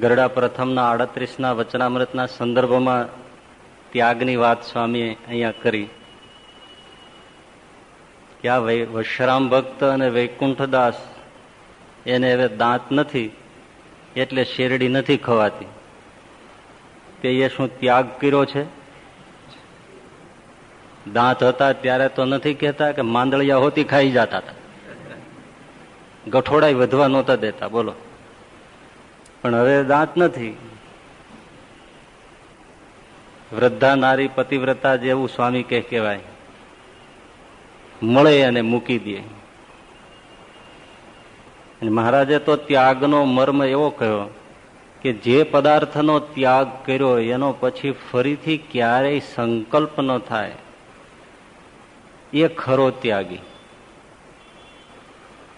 ગરડા પ્રથમના આડત્રીસના વચનામૃતના સંદર્ભમાં ત્યાગની વાત સ્વામીએ અહીંયા કરી કે આ વશરામ ભક્ત અને વૈકુંઠદાસ એને હવે દાંત નથી, એટલે શેરડી નથી ખવાતી. તે એ શું ત્યાગ કર્યો છે? દાંત હતા ત્યારે તો નથી કહેતા કે માંદળિયા હોતી ખાઈ જતા હતા. ગઠોડાઈ વધવા નહોતા દેતા, બોલો. પણ હવે દાંત નથી. વૃદ્ધા નારી પતિવ્રતા જેવું સ્વામી કે કહેવાય. મળે અને મૂકી દે. મહારાજે તો ત્યાગનો મર્મ એવો કહ્યો કે જે પદાર્થનો ત્યાગ કર્યો એનો પછી ફરીથી ક્યારેય સંકલ્પ ન થાય. એ ખરો ત્યાગી.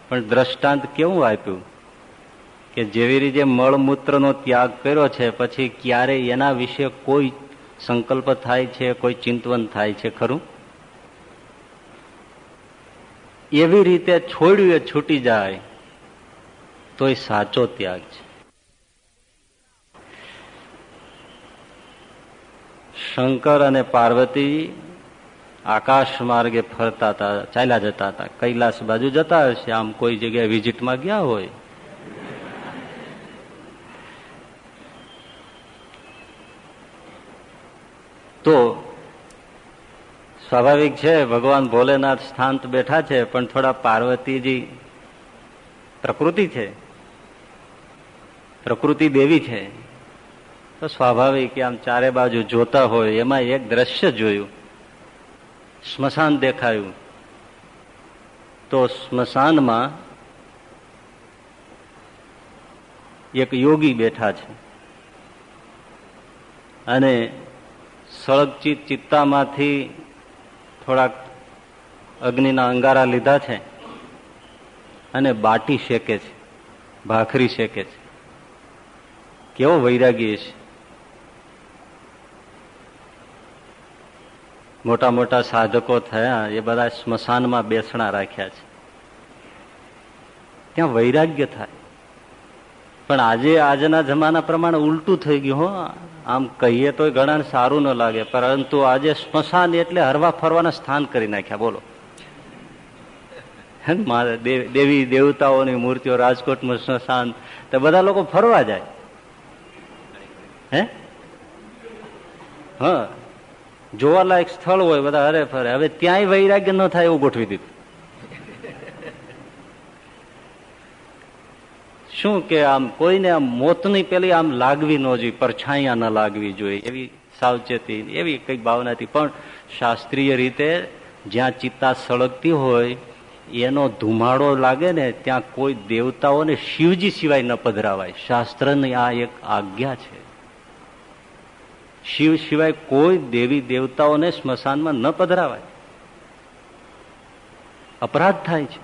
પણ દ્રષ્ટાંત કેવું આપ્યું? કે જેવી રીતે મળમૂત્રનો ત્યાગ કર્યો છે, પછી ક્યારેય એના વિશે કોઈ સંકલ્પ થાય છે, કોઈ ચિંતવન થાય છે, ખરું? એવી રીતે છોડ્યું એ છૂટી જાય, તો એ સાચો ત્યાગ છે. શંકર અને પાર્વતી આકાશ માર્ગે ફરતા હતા, ચાલ્યા જતા હતા. કૈલાસ બાજુ જતા હશે આમ કોઈ જગ્યાએ વિઝિટમાં ગયા હોય તો સ્વાભાવિક છે, ભગવાન ભોલેનાથ સ્થાંત બેઠા છે, પણ થોડા પાર્વતીજી પ્રકૃતિ છે. પ્રકૃતિ દેવી છે. તો સ્વાભાવિક આમ ચારે બાજુ જોતા હોય, એમાં એક દ્રશ્ય જોયું. સ્મશાન દેખાયું. તો સ્મશાનમાં એક યોગી બેઠા છે. અને સળગચિત ચિત્તામાંથી થોડાક અગ્નિના અંગારા લીધા છે અને બાટી શેકે છે, ભાખરી શેકે છે. કેવો વૈરાગી છે. મોટા મોટા સાધકો થયા, એ બધા સ્મશાનમાં બેસણા રાખ્યા છે. ત્યાં વૈરાગ્ય થાય. પણ આજે આજના જમાના પ્રમાણે ઉલટું થઈ ગયું, હો. આમ કહીએ તો ઘણા સારું ન લાગે, પરંતુ આજે સ્મશાન એટલે હરવા ફરવાના સ્થાન કરી નાખ્યા, બોલો. દેવી દેવતાઓની મૂર્તિઓ, રાજકોટમાં સ્મશાન, તો બધા લોકો ફરવા જાય. હે? હા. જોવાલાયક સ્થળ હોય, બધા હરે ફરે. હવે ત્યાંય વૈરાગ્ય ન થાય એવું ગોઠવી દીધું. શું કે આમ કોઈને આમ મોતની પેલી આમ લાગવી ન જોઈએ, પરછાયા ન લાગવી જોઈએ, એવી સાવચેતી, એવી કંઈક ભાવનાથી. પણ શાસ્ત્રીય રીતે જ્યાં ચિત્તા સળગતી હોય, એનો ધુમાડો લાગે ને, ત્યાં કોઈ દેવતાઓને શિવજી સિવાય ન પધરાવાય. શાસ્ત્રની આ એક આજ્ઞા છે. શિવ સિવાય કોઈ દેવી દેવતાઓને સ્મશાનમાં ન પધરાવાય. અપરાધ થાય છે.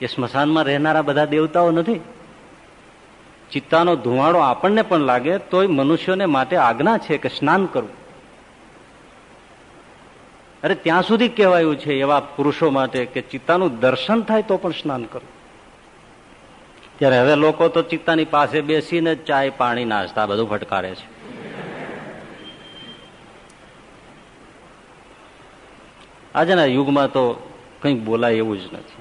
એ સ્મશાનમાં રહેનારા બધા દેવતાઓ નથી? ચિત્તાનો ધુમાડો આપણને પણ લાગે, તોય મનુષ્યોને માટે આજ્ઞા છે કે સ્નાન કરવું. અરે, ત્યાં સુધી કહેવાયું છે એવા પુરુષો માટે કે ચિત્તાનું દર્શન થાય તો પણ સ્નાન કરવું ત્યારે હવે લોકો તો ચિત્તાની પાસે બેસીને ચાય પાણી નાસ્તા બધું ફટકારે છે. આજના યુગમાં તો કંઈ બોલાય એવું જ નથી.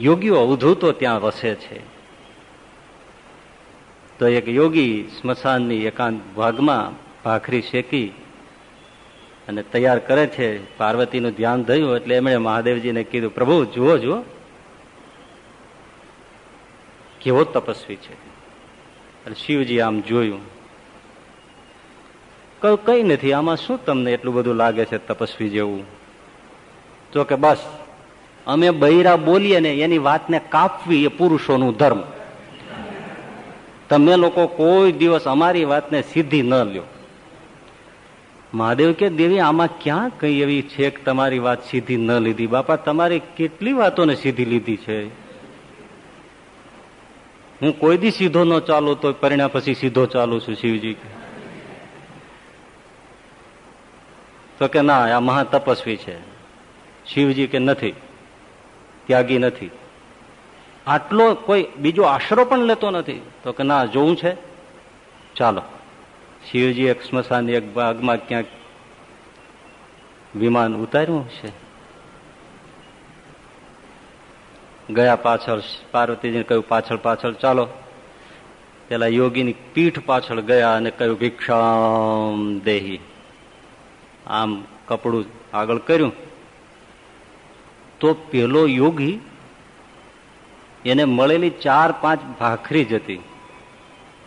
યોગીઓ અવધૂતો ત્યાં વસે છે. તો એક યોગી સ્મશાનની એકાંત ભાગમાં ભાખરી શેકી અને તૈયાર કરે છે. પાર્વતીનું ધ્યાન થયું એટલે એમણે મહાદેવજીને કીધું, પ્રભુ, જુઓ જુઓ, કેવો તપસ્વી છે. એટલે શિવજી આમ જોયું. કહ્યું કઈ નથી, આમાં શું તમને એટલું બધું લાગે છે તપસ્વી જેવું? તો કે, બસ અમે બૈરા બોલીએ ને એની વાતને કાપવી એ પુરુષોનું ધર્મ. તમે લોકો કોઈ દિવસ અમારી વાતને સીધી ન લ્યો. મહાદેવ કે, દેવી, આમાં ક્યાં કઈ એવી છે કે તમારી વાત સીધી ન લીધી? બાપા, તમારી કેટલી વાતોને સીધી લીધી છે? હું કોઈ દી સીધો ન ચાલુ તો પરિણામ પછી સીધો ચાલુ છું શિવજી તો કે, ના, આ મહા તપસ્વી છે. શિવજી કે, નથી. ત્યાગી નથી. આટલો કોઈ બીજો આશરો પણ લેતો નથી. તો કે ના, જોવું છે? ચાલો. શિવજી એક સ્મશાન એક ભાગમાં ક્યાંક વિમાન ઉતાર્યું છે ગયા પાછળ પાર્વતીજીને કહ્યું, પાછળ પાછળ, ચાલો. પેલા યોગીની પીઠ પાછળ ગયા અને કહ્યું, ભિક્ષામ દેહી. આમ કપડું આગળ કર્યું. તો પેલો યોગી એને મળેલી ચાર પાંચ ભાખરી જ હતી.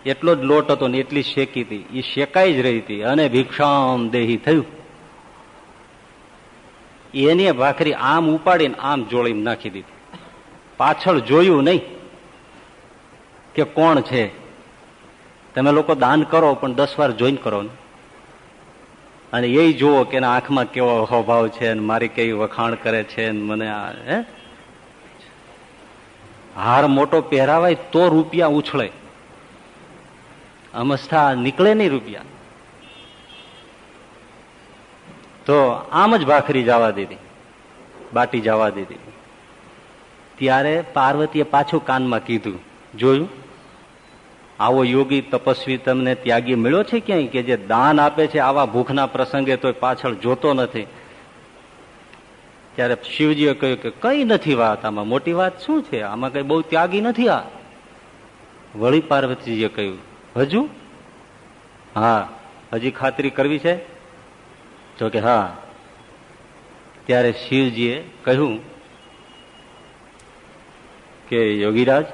એટલો જ લોટ હતો ને એટલી શેકી હતી. એ શેકાઈ જ રહી હતી અને ભિક્ષામ દેહી થયું. એની ભાખરી આમ ઉપાડીને આમ જોડીને નાખી દીધી. પાછળ જોયું નહીં કે કોણ છે. તમે લોકો દાન કરો, પણ દસ વાર જોઈન કરો ને. અને એ જુઓ કે આંખમાં કેવો અહોભાવ છે મારી કેવી વખાણ કરે છે મને હે? હાર મોટો પહેરાવાય તો રૂપિયા ઉછળે. અમસ્થા નીકળે નહીં રૂપિયા. તો આમ જ ભાખરી જવા દીધી, બાટી જવા દીધી. ત્યારે પાર્વતીએ પાછું કાનમાં કીધું, જોયું? આવો યોગી તપસ્વી તમને ત્યાગી મળ્યો છે ક્યાંય કે જે દાન આપે છે આવા ભૂખના પ્રસંગે તો પાછળ જોતો નથી? ત્યારે શિવજીએ કહ્યું કે કઈ નથી વાત, આમાં મોટી વાત શું છે? આમાં કઈ બહુ ત્યાગી નથી આ? વળી પાર્વતીજીએ કહ્યું, હજુ? હા, હજી ખાતરી કરવી છે? જો કે, હા. ત્યારે શિવજીએ કહ્યું કે, યોગીરાજ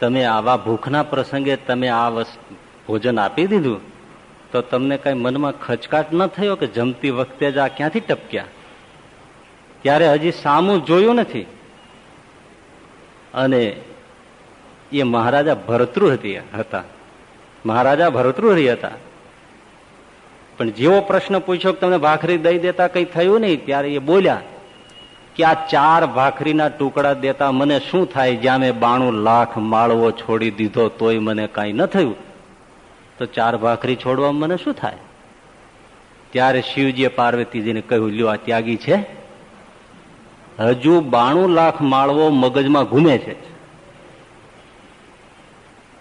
તમે આવા ભૂખના પ્રસંગે તમે આ ભોજન આપી દીધું, તો તમને કઈ મનમાં ખચકાટ ન થયો કે જમતી વખતે જ આ ક્યાંથી ટપક્યા? ત્યારે હજી સામું જોયું નથી. અને એ મહારાજા ભરતૃ હતી, હતા. મહારાજા ભરતૃહરી હતા. પણ જેવો પ્રશ્ન પૂછ્યો કે તમને ભાખરી દઈ દેતા કઈ થયું નહીં, ત્યારે એ બોલ્યા કે આ ચાર ભાખરીના ટુકડા દેતા મને શું થાય? જ્યાં મેં બાણું લાખ માળવો છોડી દીધો તોય મને કાંઈ ન થયું. તો ચાર ભાખરી છોડવા મને શું થાય? ત્યારે શિવજીએ પાર્વતીજીને કહ્યું, લ્યો, આ ત્યાગી છે. હજુ બાણું લાખ માળવો મગજમાં ઘૂમે છે.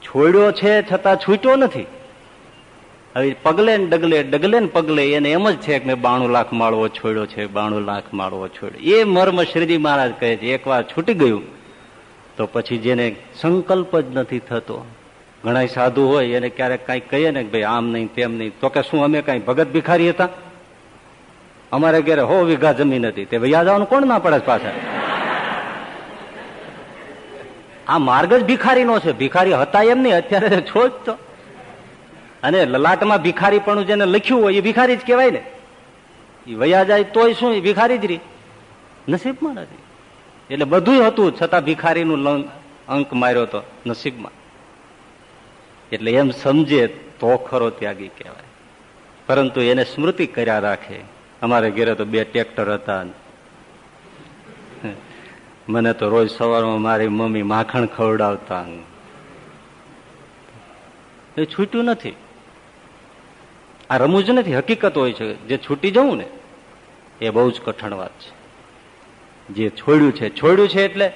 છોડ્યો છે છતાં છૂટ્યો નથી. હવે પગલે ને ડગલે ડગલે ને પગલે એને એમ જ છે કે મેં બાણું લાખ માળવો છોડ્યો છે, બાણું લાખ માળવો છોડ્યો એ મર્મ શ્રીજી મહારાજ કહે છે એકવાર છૂટી ગયું, તો પછી જેને સંકલ્પ જ નથી થતો ઘણા સાધુ હોય, એને ક્યારેક કઈ કહીએ ને ભાઈ આમ નહીં, તેમ નહીં, તો કે શું અમે કઈ ભગત ભિખારી હતા? અમારે ઘેરે હો વીઘા જમીન હતી, તે ભાઈ યાદ કોણ ના પડે પાછા? આ માર્ગ જ ભિખારીનો છે, ભિખારી હતા એમ નહીં, અત્યારે છોડ તો. અને લલાટમાં ભિખારી પણ જેને લખ્યું હોય એ ભિખારી જ કહેવાય ને. એ વયા જાય તોય શું, એ ભિખારી જ રહી. નસીબમાં નથી. એટલે બધું હતું, છતાં ભિખારીનું અંક માર્યો તો નસીબમાં. એટલે એમ સમજે તો ખરો ત્યાગી કહેવાય. પરંતુ એને સ્મૃતિ કર્યા રાખે. અમારે ઘેરે તો બે ટ્રેક્ટર હતા. મને તો રોજ સવારમાં મારી મમ્મી માખણ ખવડાવતા. એ છૂટ્યું નથી. આ રમૂજ નથી, હકીકત હોય છે જે છૂટી જવું ને, એ બહુ જ કઠણ વાત છે. જે છોડ્યું છે છોડ્યું છે એટલે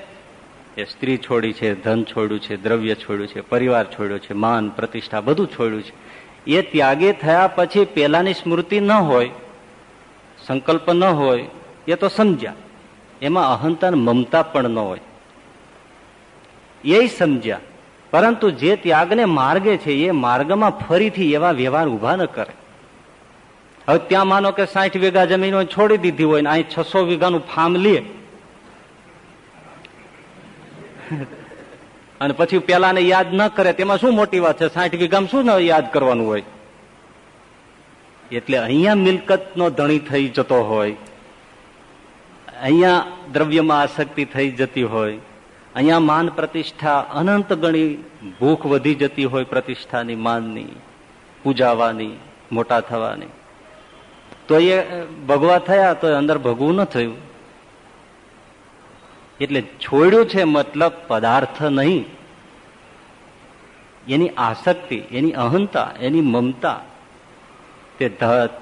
એ સ્ત્રી છોડી છે, ધન છોડ્યું છે, દ્રવ્ય છોડ્યું છે, પરિવાર છોડ્યો છે, માન, પ્રતિષ્ઠા, બધું છોડ્યું છે. એ ત્યાગે થયા પછી પેલાની સ્મૃતિ ન હોય, સંકલ્પ ન હોય, એ તો સમજ્યા. એમાં અહંતા મમતા પણ ન હોય. એ સમજ્યા. પરંતુ જે ત્યાગને માર્ગે છે, એ માર્ગમાં ફરીથી એવા વ્યવહાર ઊભા ન કરે. હવે ત્યાં માનો કે સાઠ વીઘા જમીન છોડી દીધી હોય ને, અહીં છસો વીઘાનું ફાર્મ લે. અને પછી પેલાને યાદ ન કરે, તેમાં શું મોટી વાત છે? સાઠ વીઘામાં શું યાદ કરવાનું હોય? એટલે અહીંયા મિલકત નો ધણી થઈ જતો હોય. અહીંયા દ્રવ્યમાં આસક્તિ થઈ જતી હોય. અહીંયા માન પ્રતિષ્ઠા અનંત ગણી ભૂખ વધી જતી હોય પ્રતિષ્ઠાની માનની, પૂજાવાની, મોટા થવાની. તો એ ભગવા થયા તો અંદર ભગવું ન થયું. એટલે છોડ્યું છે મતલબ પદાર્થ નહીં. એની આસક્તિ, એની અહંતા, એની મમતા, તે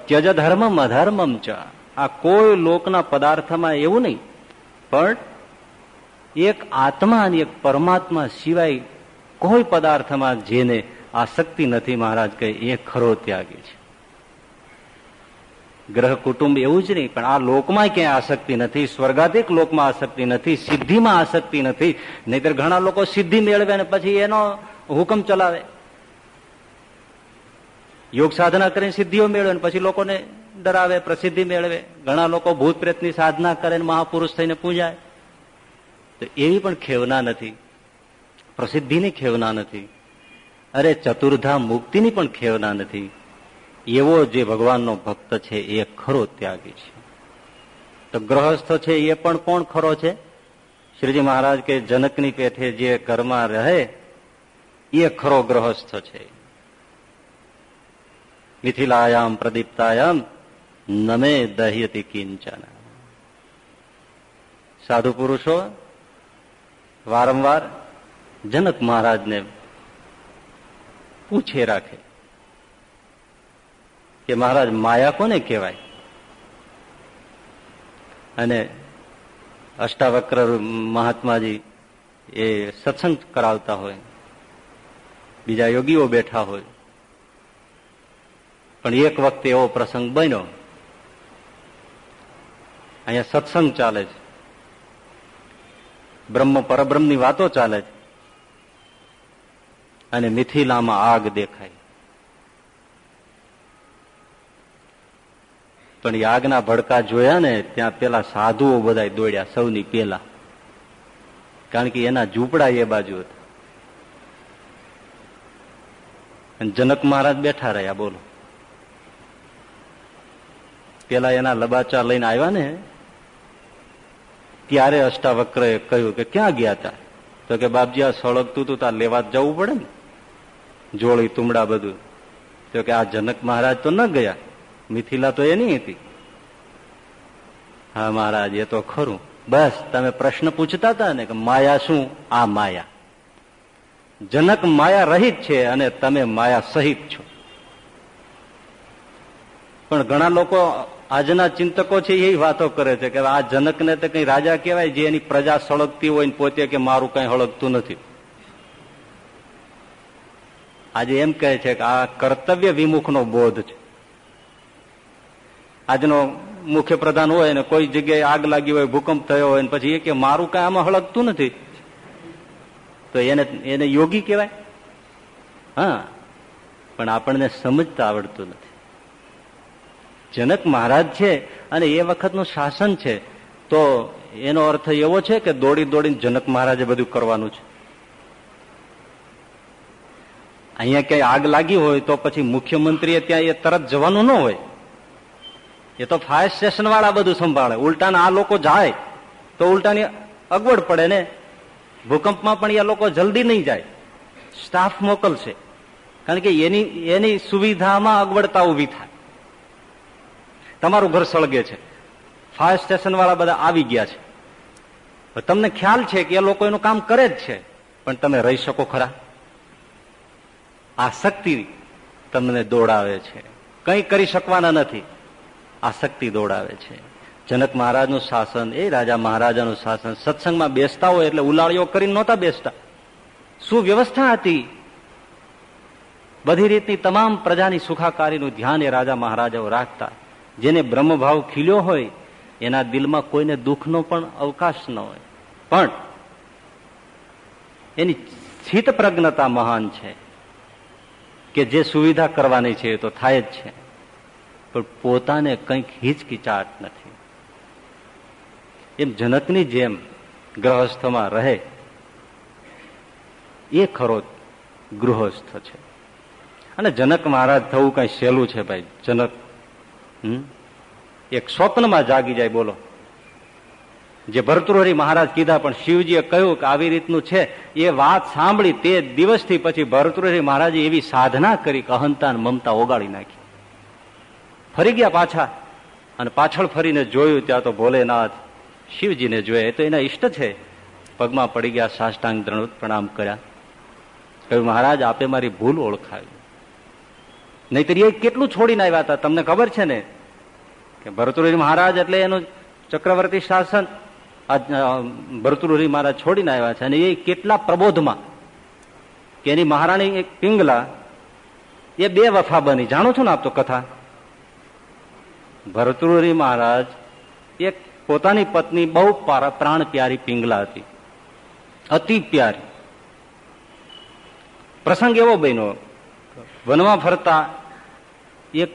ત્યજ ધર્મમ અધર્મમ ચ. આ કોઈ લોકના પદાર્થમાં એવું નહીં. પણ એક આત્મા અને એક પરમાત્મા સિવાય કોઈ પદાર્થમાં જેને આસક્તિ નથી મહારાજ કહે, એ ખરો ત્યાગી છે. ગ્રહ કુટુંબ એવું જ નહીં, પણ આ લોકમાં ક્યાંય આસક્તિ નથી, સ્વર્ગાધિક લોકમાં આસક્તિ નથી, સિદ્ધિમાં આસક્તિ નથી. નહીતર ઘણા લોકો સિદ્ધિ મેળવે ને પછી એનો હુકમ ચલાવે. યોગ સાધના કરીને સિદ્ધિઓ મેળવે ને પછી લોકોને ડરાવે, પ્રસિદ્ધિ મેળવે. ઘણા લોકો ભૂત પ્રેતની સાધના કરે મહાપુરુષ થઈને પૂજાય. તો એવી પણ ખેવના નથી. પ્રસિદ્ધિની ખેવના નથી. અરે ચતુર્ધા મુક્તિની પણ ખેવના નથી. એવો જે ભગવાનનો ભક્ત છે, એ ખરો ત્યાગી છે. તો ગ્રહસ્થ છે, એ પણ કોણ ખરો છે? શ્રીજી મહારાજ કે જનકની પેઠે જે ઘરમાં રહે, એ ખરો ગ્રહસ્થ છે. મિથિલાયામ પ્રદીપ્તાયામ નમે દહ્યતી કિંચન. સાધુ પુરુષો, વારંવાર જનક મહારાજને પૂછે રાખે. કે મહારાજ માયા કોને કહેવાય? અને અષ્ટાવક્ર મહાત્માજી એ સત્સંગ કરાવતા હોય, બીજા યોગીઓ બેઠા હોય. પણ એક વખતે એવો પ્રસંગ બન્યો. અહીંયા સત્સંગ ચાલે છે. બ્રહ્મ પરબ્રહ્મની વાતો ચાલે છે. અને મિથિલામાં આગ દેખાય. પણ યાગના ભડકા જોયા ને ત્યાં પેલા સાધુઓ બધા દોડ્યા સૌની પેલા. કારણ કે એના ઝૂંપડા એ બાજુ હતા. જનક મહારાજ બેઠા રહ્યા, બોલો. પેલા એના લબાચા લઈને આવ્યા ને, ત્યારે અષ્ટાવક્રએ કહ્યું કે ક્યાં ગયા તા? તો કે બાપજી, આ સળગતું તું, તાર લેવા જવું પડે ને? જોળી, તુમડા બધું. તો કે આ જનક મહારાજ તો ન ગયા. મિથિલા તો એની હતી. હા, મહારાજ, એ તો ખરું. બસ, તમે પ્રશ્ન પૂછતા હતા ને કે માયા શું? આ માયા. જનક માયા રહિત છે અને તમે માયા સહિત છો. પણ ઘણા લોકો આજના ચિંતકો છે, એ વાતો કરે છે કે આ જનકને તો કઈ રાજા કહેવાય જે એની પ્રજા સળગતી હોય પોતે કે મારું કઈ હળગતું નથી. આજે એમ કહે છે કે આ કર્તવ્ય વિમુખનો બોધ છે. આજનો મુખ્ય પ્રધાન હોય ને કોઈ જગ્યાએ આગ લાગી હોય, ભૂકંપ થયો હોય ને પછી એ કે મારું કઈ આમાં હળગતું નથી. તો એને એને યોગી કહેવાય? હા. પણ આપણને સમજતા આવડતું નથી. જનક મહારાજ છે અને એ વખતનું શાસન છે, તો એનો અર્થ એવો છે કે દોડી દોડીને જનક મહારાજે બધું કરવાનું છે. અહીંયા ક્યાંય આગ લાગી હોય તો પછી મુખ્યમંત્રીએ ત્યાં એ તરત જવાનું ન હોય. એ તો ફાયર સ્ટેશન વાળા બધું સંભાળે. ઉલટાના આ લોકો જાય તો ઉલટાની અગવડ પડે ને? ભૂકંપમાં પણ એ લોકો જલ્દી નહીં જાય. સ્ટાફ મોકલશે. કારણ કે એની એની સુવિધામાં અગવડતા ઊભી થાય. તમારું ઘર સળગે છે. ફાયર સ્ટેશન વાળા બધા આવી ગયા છે. તમને ખ્યાલ છે કે એ લોકો એનું કામ કરે જ છે. પણ તમે રહી શકો ખરા. આ શક્તિ તમને દોડાવે છે. કંઈ કરી શકવાના નથી. આસક્તિ દોડાવે છે. જનક મહારાજનું શાસન, એ રાજા મહારાજાનું શાસન, સત્સંગમાં બેસતા હોય એટલે ઉલાળીઓ કરીને નહોતા બેસતા. શું વ્યવસ્થા હતી? બધી રીતની તમામ પ્રજાની સુખાકારીનું ધ્યાન એ રાજા મહારાજાઓ રાખતા. જેને બ્રહ્મભાવ ખીલ્યો હોય, એના દિલમાં કોઈને દુઃખનો પણ અવકાશ ન હોય. પણ એની સ્થિત પ્રજ્ઞતા મહાન છે કે જે સુવિધા કરવાની છે એ તો થાય જ છે. પણ પોતાને કંઈક હિચકિચાટ નથી. એમ જનકની જેમ ગ્રહસ્થમાં રહે, એ ખરો ગૃહસ્થ છે. અને જનક મહારાજ થવું કઈ સહેલું છે ભાઈ? જનક એક સ્વપ્નમાં જાગી જાય, બોલો. જે ભરતૃહરી મહારાજ કીધા, પણ શિવજીએ કહ્યું કે આવી રીતનું છે. એ વાત સાંભળી તે દિવસથી પછી ભરતૃહરી મહારાજે એવી સાધના કરી કે અહંતા મમતા ઓગાળી નાખી. ફરી ગયા પાછા અને પાછળ ફરીને જોયું ત્યાં તો ભોલેનાથ શિવજીને જોયે. તો એના ઈષ્ટ છે. પગમાં પડી ગયા, સાષ્ટાંગ દ્રણોત પ્રણામ કર્યા. કહ્યું, મહારાજ, આપે મારી ભૂલ ઓળખાવી. નહીતર એ કેટલું છોડીને આવ્યા હતા? તમને ખબર છે ને? કે ભરતુરી મહારાજ એટલે એનું ચક્રવર્તી શાસન. ભરતુરી મહારાજ છોડીને આવ્યા છે અને એ કેટલા પ્રબોધમાં. કે એની મહારાણી એક પિંગલા, એ બે વફા બની. જાણો છો ને આપ તો કથા? ભરતુરી મહારાજ એક પોતાની પત્ની બહુ પ્રાણ પ્યારી પિંગલા હતી. અતિ પ્યારી. પ્રસંગ એવો બન્યો. વનમાં ફરતા એક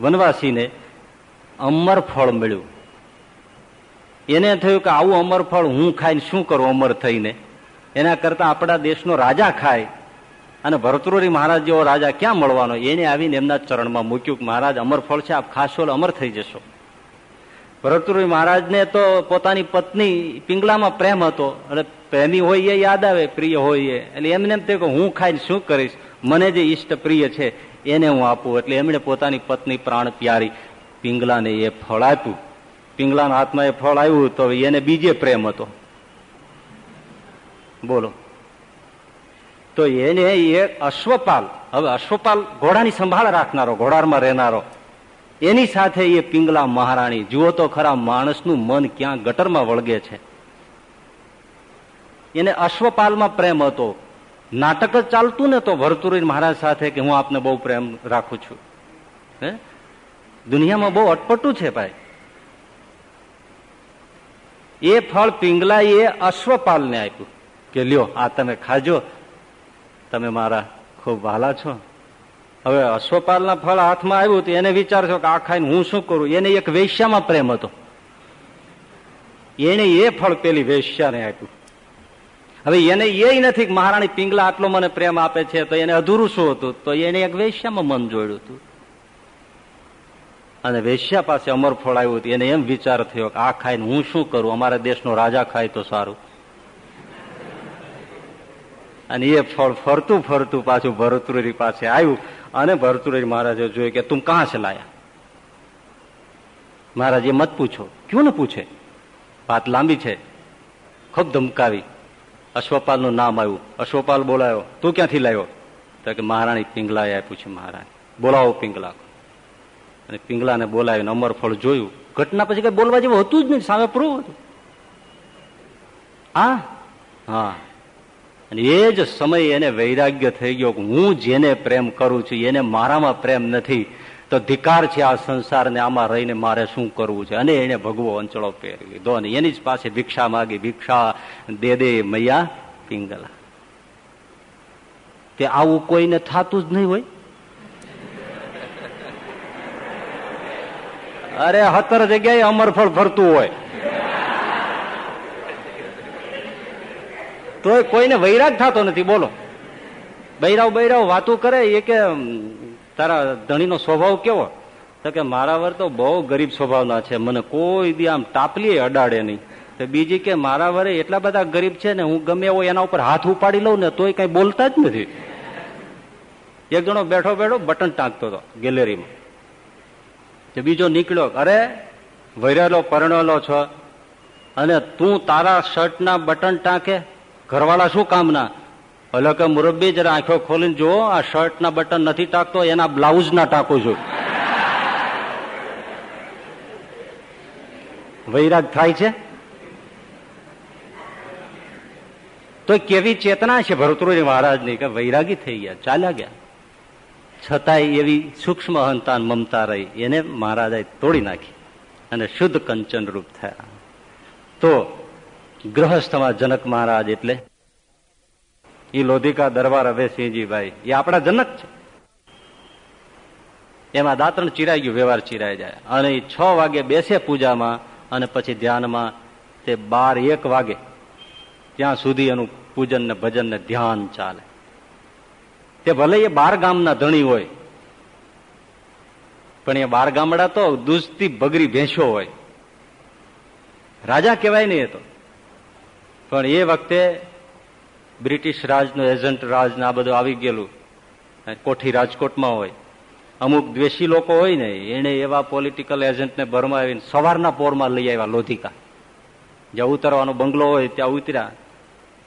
વનવાસીને અમર ફળ મળ્યું. એને થયું કે આવું અમર ફળ હું ખાઈને શું કરું અમર થઈને? એના કરતા આપણા દેશનો રાજા ખાય. અને ભરતરોરી મહારાજ જેવો રાજા ક્યાં મળવાનો? એને આવીને એમના ચરણમાં મૂક્યું કે મહારાજ, અમર ફળ છે, આપ ખાશો અમર થઈ જશો. ભરતરોરી મહારાજને તો પોતાની પત્ની પિંગલામાં પ્રેમ હતો. એટલે પ્રેમી હોય એ યાદ આવે, પ્રિય હોય એ. એટલે એમને એમ થયું કે હું ખાઈને શું કરીશ? મને જે ઈષ્ટ પ્રિય છે, એને હું આપું. એટલે એમણે પોતાની પત્ની પ્રાણ પ્યારી, પિંગલાને એ ફળ આપ્યું. પિંગલાના હાથમાં એ ફળ આવ્યું તો એને બીજે પ્રેમ હતો. બોલો. તો એને એ અશ્વપાલ, હવે અશ્વપાલ ઘોડાની સંભાળ રાખનારો ઘોડામાં રહેનારો. એની સાથે એ પિંગલા મહારાણી, જુઓ તો ખરા માણસનું મન ક્યાં ગટરમાં વળગે છે. એને અશ્વપાલમાં પ્રેમ હતો. નાટક જ ચાલતું ને તો ભરતુરી મહારાજ સાથે કે હું આપને બહુ પ્રેમ રાખું છું. હે? દુનિયામાં બહુ અટપટું છે ભાઈ. એ ફળ પિંગલા એ અશ્વપાલને આપ્યું કે લ્યો, આ તમે ખાજો તમે મારા ખૂબ વાલા છો. હવે અશ્વપાલના ફળ હાથમાં આવ્યું તો એને વિચાર છો કે આ ખાઈને હું શું કરું? એને એક વેશ્યામાં પ્રેમ હતો. એને એ ફળ પેલી વેશ્યાને આપ્યું. હવે એને એ નથી કે મહારાણી પિંગલા આટલો મને પ્રેમ આપે છે તો એને અધૂરું શું હતું? તો એને એક વેશ્યામાં મન જોડ્યું હતું. અને વેશ્યા પાસે અમર ફળ આવ્યું હતું. એને એમ વિચાર થયો કે આ ખાઈને હું શું કરું? અમારા દેશનો રાજા ખાય તો સારું. અને એ ફળ ફરતું ફરતું પાછું ભરતુરી પાસે આવ્યું અને ભરતુરી મહારાજે જોયું કે તું કાં છે લાયા. મહારાજે મત પૂછો, ક્યું ને પૂછે? વાત લાંબી છે. ખૂબ ધમકાવી. અશ્વપાલનું નામ આવ્યું. અશ્વપાલ બોલાયો, તું ક્યાંથી લાવ્યો તો કે, મહારાણી પિંગલાએ આપ્યું છે, મહારાણી. બોલાવો પિંગલા અને પિંગલાને બોલાવીને અમરફળ જોયું. ઘટના પછી કઈ બોલવા જેવું હતું જ નહીં, સામે પ્રૂવ હતું. આ હા. અને એ જ સમયે એને વૈરાગ્ય થઈ ગયો કે હું જેને પ્રેમ કરું છું, એને મારામાં પ્રેમ નથી, તો ધિકાર છે આ સંસારને, આમાં રહીને મારે શું કરવું છે? અને એને ભગવો અંચળો પહેરી લીધો અને એની જ પાસે ભિક્ષા માગી. ભિક્ષા દે દે મૈયા પિંગલા. તે આવું કોઈને થતું જ નહીં હોય? અરે હતર જગ્યાએ અમરફળ ફરતું હોય. તો કોઈને વૈરાગ થતો નથી, બોલો. બૈરાવ બૈરાવ વાતું કરે, એ કે તારા ધણીનો સ્વભાવ કેવો? તો કે, મારા વર તો બહુ ગરીબ સ્વભાવના છે, મને કોઈ દી આમ ટાપલી અડાડે નહીં. તો બીજી કે, મારા વરે એટલા બધા ગરીબ છે ને, હું ગમે એવો એના ઉપર હાથ ઉપાડી લઉં ને, તોય કઈ બોલતા જ નથી. એક જણો બેઠો બેઠો બટન ટાંકતો હતો ગેલેરીમાં. તો બીજો નીકળ્યો, અરે, વૈરેલો પરણેલો છો, અને તું તારા શર્ટના બટન ટાંકે? ઘરવાળા શું કામના? એટલે કે મુરબ્બી જરા આંખો ખોલીને જુઓ, આ શર્ટના બટન નથી ટાંકતો, એના બ્લાઉઝ ના ટાંકું છું. વૈરાગ થાય છે? તો કેવી ચેતના છે ભરતરુજી મહારાજની કે વૈરાગી થઈ ગયા, ચાલ્યા ગયા? છતાંય એવી સૂક્ષ્મ હંતાન મમતા રહી, એને મહારાજાએ તોડી નાખી અને શુદ્ધ કંચન રૂપ થયા. તો ગ્રહસ્થમાં જનક મહારાજ એટલે? એ લોધિકા દરબાર હવે સિંહજીભાઈ એ આપણા જનક છે. એમાં દાંતણ ચિરાઈ ગયું, વ્યવહાર ચિરાઈ જાય. અને એ છ વાગે બેસે પૂજામાં અને પછી ધ્યાનમાં તે બાર એક વાગે ત્યાં સુધી એનું પૂજન ને ભજન ને ધ્યાન ચાલે. તે ભલે એ બાર ગામના ધણી હોય, પણ એ બાર ગામડા તો દૂધથી બગરી ભેંસો હોય. રાજા કહેવાય નહીં એ તો. પણ એ વખતે બ્રિટિશ રાજનો, એજન્ટ રાજ આ બધું આવી ગયેલું. કોઠી રાજકોટમાં હોય. અમુક દ્વેષી લોકો હોય ને એને એવા પોલિટિકલ એજન્ટને ભરમાવીને સવારના પોરમાં લઈ આવ્યા, લોધિકા. જ્યાં ઉતરવાનો બંગલો હોય, ત્યાં ઉતર્યા.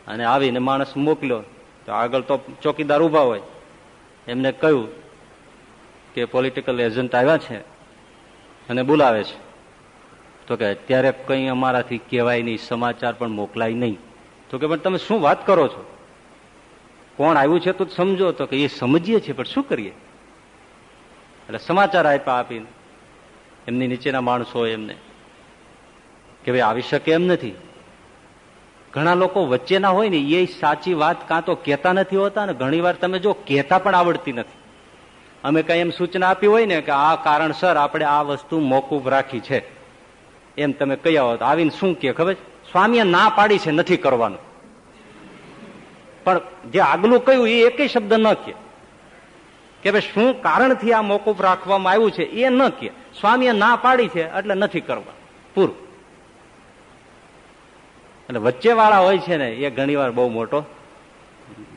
અને આવીને માણસ મોકલ્યો. તો આગળ તો ચોકીદાર ઊભા હોય. એમને કહ્યું કે પોલિટિકલ એજન્ટ આવ્યા છે અને બોલાવે છે. તો કે અત્યારે કંઈ અમારાથી કહેવાય નહીં, સમાચાર પણ મોકલાય નહીં. તો કે, પણ તમે શું વાત કરો છો? કોણ આવ્યું છે તો સમજો. તો કે, એ સમજીએ છીએ, પણ શું કરીએ? એટલે સમાચાર આપ્યા આપીને. એમની નીચેના માણસો એમને કે, ભાઈ, આવી શકે એમ નથી. ઘણા લોકો વચ્ચેના હોય ને, એ સાચી વાત કાં તો કહેતા નથી હોતા ને ઘણીવાર તમે જો કહેતા પણ આવડતી નથી. અમે કઈ એમ સૂચના આપી હોય ને કે, આ કારણસર આપણે આ વસ્તુ મોકૂફ રાખી છે. એમ તમે કહ્યા તો આવીને શું કે ખબર સ્વામીએ ના પાડી છે, નથી કરવાનું. પણ જે આગલું કહ્યું એ એક શબ્દ ન કે ભાઈ શું કારણથી આ મોકૂફ રાખવામાં આવ્યું છે એ ન કે સ્વામીએ ના પાડી છે એટલે નથી કરવા પૂરું. એટલે વચ્ચે વાળા હોય છે ને, એ ઘણી વાર બહુ મોટો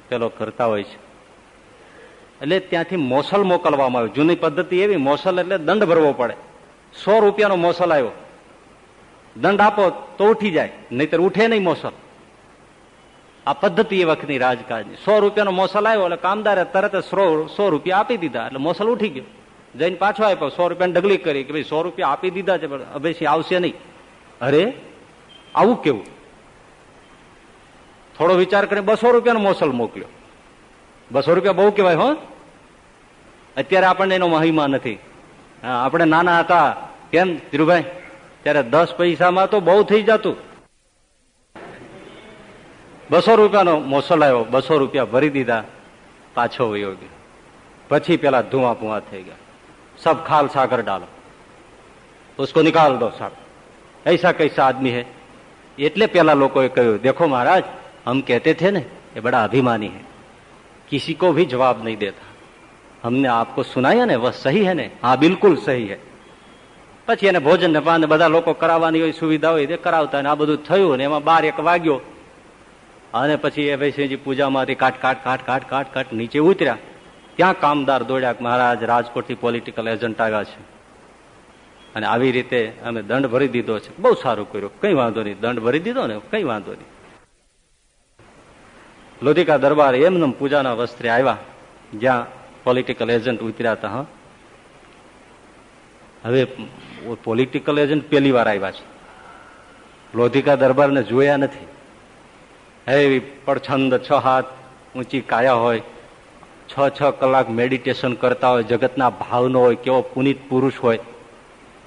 પેલો કરતા હોય છે. એટલે ત્યાંથી મોસલ મોકલવામાં આવ્યું. જૂની પદ્ધતિ એવી, મોસલ એટલે દંડ ભરવો પડે. સો રૂપિયાનો મોસલ આવ્યો. દંડ આપો તો ઉઠી જાય, નહીતર ઉઠે નહીં મોસલ. આ પદ્ધતિ એ વખતની રાજકાજની. સો રૂપિયાનો મોસલ આવ્યો એટલે કામદારે તરત સો સો રૂપિયા આપી દીધા એટલે મોસલ ઉઠી ગયો. જઈને પાછો આપ્યો, સો રૂપિયા ડગલી કરી કે ભાઈ સો રૂપિયા આપી દીધા છે, પણ અભયસિંહ આવશે નહીં. અરે, આવું કેવું? થોડો વિચાર કરીને બસો રૂપિયાનો મોસલ મોકલ્યો. બસો રૂપિયા બહુ કહેવાય, હો? અત્યારે આપણને એનો મહિમા નથી. આપણે નાના હતા. કેમ? ધીરુભાઈ? ત્યારે દસ પૈસામાં તો બહુ થઈ જતું બસો રૂપિયાનો મોસલ આવ્યો બસો રૂપિયા ભરી દીધા પાછો વયો ગયો પછી પેલા ધુઆ પુઆ થઈ ગયા સબ ખાલ સાગર ડાલો उसको निकाल दो साहब ऐसा कैसा आदमी है એટલે પેલા લોકોએ કહ્યું દેખો મહારાજ हम कहते थे ना ये बड़ा अभिमानी है किसी को भी जवाब नहीं देता हमने आपको सुनाया ने वह सही है ने हाँ बिल्कुल सही है પછી એને ભોજન ને પાન બધા લોકો કરાવવાની હોય, સુવિધા હોય તે કરાવતા ને આ બધું થયું ને એમાં બાર એક વાગ્યો. અને પછી એ ભાઈ પૂજામાંથી કાટ કાટ કાટ કાટ કાટ કાટ નીચે ઉતર્યા. ત્યાં કામદાર દોડ્યા મહારાજ, રાજકોટથી પોલિટિકલ એજન્ટ આવ્યા છે. અને આવી રીતે અમે દંડ ભરી દીધો છે. બહુ સારું કર્યું. કઈ વાંધો નહીં. દંડ ભરી દીધો ને કઈ વાંધો નહીં. લોધિકા દરબાર એમને પૂજાના વસ્ત્રે આવ્યા. જ્યાં પોલિટિકલ એજન્ટ ઉતર્યા હતા હવે પોલિટિકલ એજન્ટ પેલી વાર આવ્યા છે. લોધિકા દરબારને જોયા નથી. એવી પડછંદ છ હાથ, ઊંચી કાયા હોય, છ છ કલાક મેડિટેશન કરતા હોય, જગતના ભાવનો હોય, કેવો પુનિત પુરુષ હોય,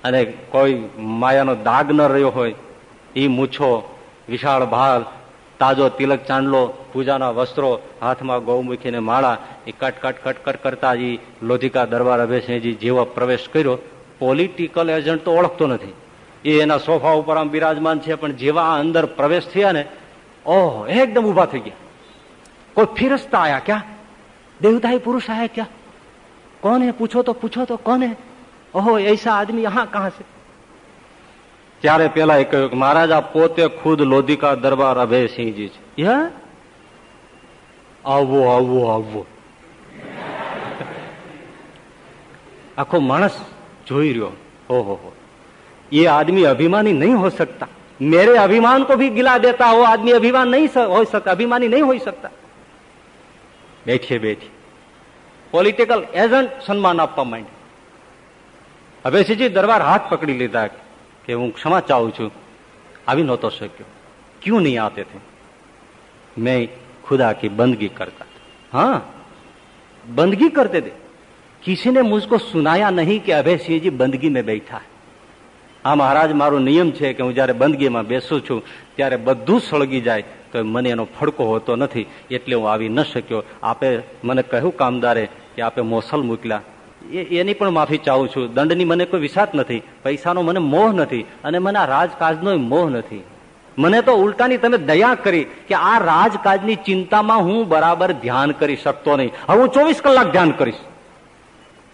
અને કોઈ માયાનો દાગ ન રહ્યો હોય એ મૂછો, વિશાળ ભાલ તાજો તિલક ચાંદલો, પૂજાના વસ્ત્રો, હાથમાં ગૌમુખીને માળા, એ કટ કટ કટ કટ કરતા એ લોધિકા દરબાર અભયસિંહજી જેવો પ્રવેશ કર્યો. પોલિટિકલ એજન્ટ તો ઓળખતો નથી. એ એના સોફા ઉપર આમ બિરાજમાન છે પણ જેવા અંદર પ્રવેશ થયા ને ઓહો એકદમ ઊભા થઈ ગયા. કોઈ ફિરસ્તા આયા ક્યાં? દેવતાએ પુરુષ આયા ક્યાં? કોને પૂછો તો પૂછો તો કોને? ઓહો એસા આદમી યહાં કહા છે? ત્યારે પેલા એ કહ્યું મહારાજ આ પોતે ખુદ લોધિકા દરબાર અભયસિંહજી છે. હે આવો આવો આવો. આખો માણસ જોઈ રહ્યો. ઓહો, હો. ये आदमी अभिमानी नहीं हो सकता मेरे अभिमान को भी गिला देता हो आदमी अभिमान नहीं हो सकता अभिमानी नहीं हो सकता બેઠીએ બેઠી પોલિટિકલ એજન્ટ સન્માન આપવા માંડ્યું. હવેસીજી દરબાર હાથ પકડી લીધા કે હું ક્ષમા ચાહું છું. આવી નહોતો શક્યો. ક્યુ નહીં આતે થે મેં ખુદા કી બંદગી કરતા હા? બંદગી કરતે किसी ने मुझको सुनाया नहीं कि अभय सिंह जी बंदगी में बैठा है આ મહારાજ મારો નિયમ છે કે હું જયારે બંદગીમાં બેસું છું ત્યારે બધું સળગી જાય તો મને એનો ફડકો હોતો નથી એટલે હું આવી ન શક્યો આપે મને કહ્યું કામદારે કે આપે મોસલ મોકલ્યા એની પણ માફી ચાહું છું દંડની મને કોઈ વિષાદ નથી પૈસાનો મને મોહ નથી અને મને આ રાજકાજનો મોહ નથી મને તો ઉલટાની તમે દયા કરી કે આ રાજકાજની ચિંતામાં હું બરાબર ધ્યાન કરી શકતો નહીં હવે હું ચોવીસ કલાક ધ્યાન કરીશ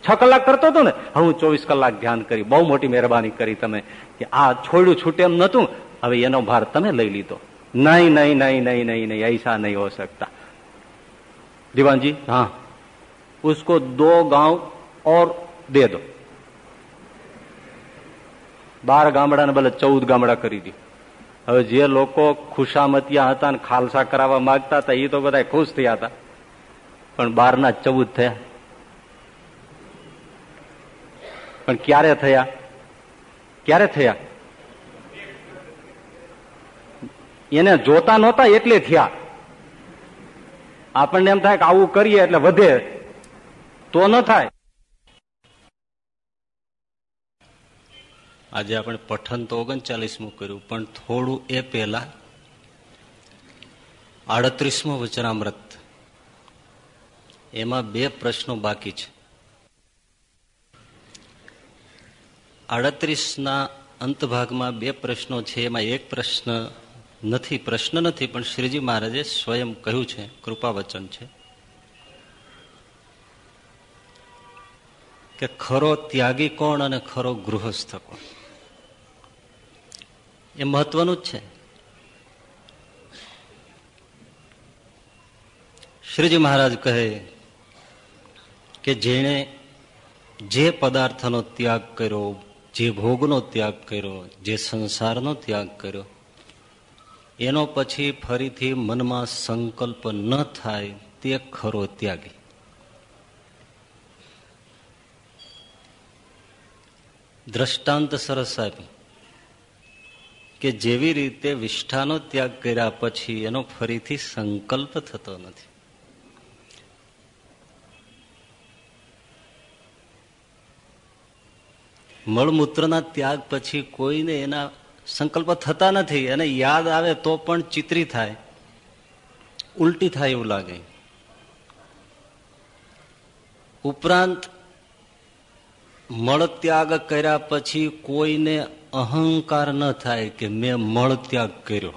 છ કલાક કરતો હતો ને હવે હું ચોવીસ કલાક ધ્યાન કરી બહુ મોટી મહેરબાની કરી તમે કે આ છોડ્યું છૂટે એમ નતું હવે એનો ભાર તમે લઈ લીધો नहीं नहीं नहीं नहीं नहीं नहीं ऐसा नहीं हो सकता दीवान जी हाँ उसको दो गांव और दे दो બાર ગામડા ને ભલે ચૌદ ગામડા કરી દો હવે જે લોકો ખુશામતિયા હતા ને ખાલસા કરાવવા માંગતા હતા એ તો બધા ખુશ થયા હતા પણ બારના ચૌદ થયા પણ ક્યારે થયા? ક્યારે થયા? એને જોતા નહોતા એટલે થયા. આપણને એમ થાય કે આવું કરીએ એટલે વધે. તો ન થાય. આજે આપણે પઠન તો ઓગણચાલીસમું કર્યું, પણ થોડું એ પહેલા આડત્રીસમો વચનામૃત. એમાં બે પ્રશ્નો બાકી છે. આડત્રીસના અંતભાગમાં બે પ્રશ્નો છે, એમાં એક પ્રશ્ન નથી પ્રશ્ન નથી, પણ શ્રીજી મહારાજે સ્વયં કહ્યું છે કૃપા વચન છે, કે ખરો ત્યાગી કોણ અને ખરો ગૃહસ્થ કોણ? એ મહત્વનું જ છે. શ્રીજી મહારાજ કહે કે જેણે જે પદાર્થનો ત્યાગ કર્યો જે ભોગનો ત્યાગ કર્યો, જે સંસારનો ત્યાગ કર્યો, એનો પછી ફરીથી મનમાં સંકલ્પ ન થાય તે ખરો ત્યાગી. દ્રષ્ટાંત સરસ આપી કે જેવી રીતે વિષ્ઠાનો ત્યાગ કર્યા પછી એનો ફરીથી સંકલ્પ થતો નથી. મળમૂત્રના ત્યાગ પછી કોઈને એના સંકલ્પ થતા નથી અને યાદ આવે તો પણ ચિત્રી થાય, ઉલટી થાય એવું લાગે. ઉપરાંત મળ ત્યાગ કર્યા પછી કોઈને અહંકાર ન થાય કે મેં મળ ત્યાગ કર્યો.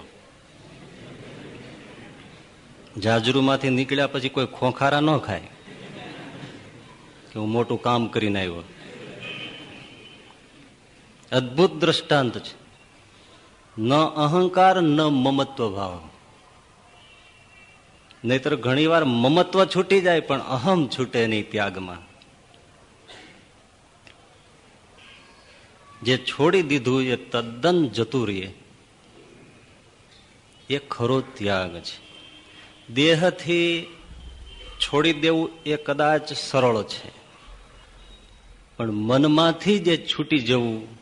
જાજરૂમાંથી નીકળ્યા પછી કોઈ ખોખારા ન ખાય કે હું મોટું કામ કરીને આવ્યો. અદભુત દ્રષ્ટાંત છે. ન અહંકાર, ન મમત્વ ભાવ. નહીતર ઘણી વાર મમત્વ છૂટી જાય, પણ અહમ છૂટે નહીં ત્યાગમાં. જે છોડી દીધું એ તદ્દન જતું રહીએ એ ખરો ત્યાગ છે. દેહથી છોડી દેવું એ કદાચ સરળ છે. પણ મનમાંથી જે છૂટી જવું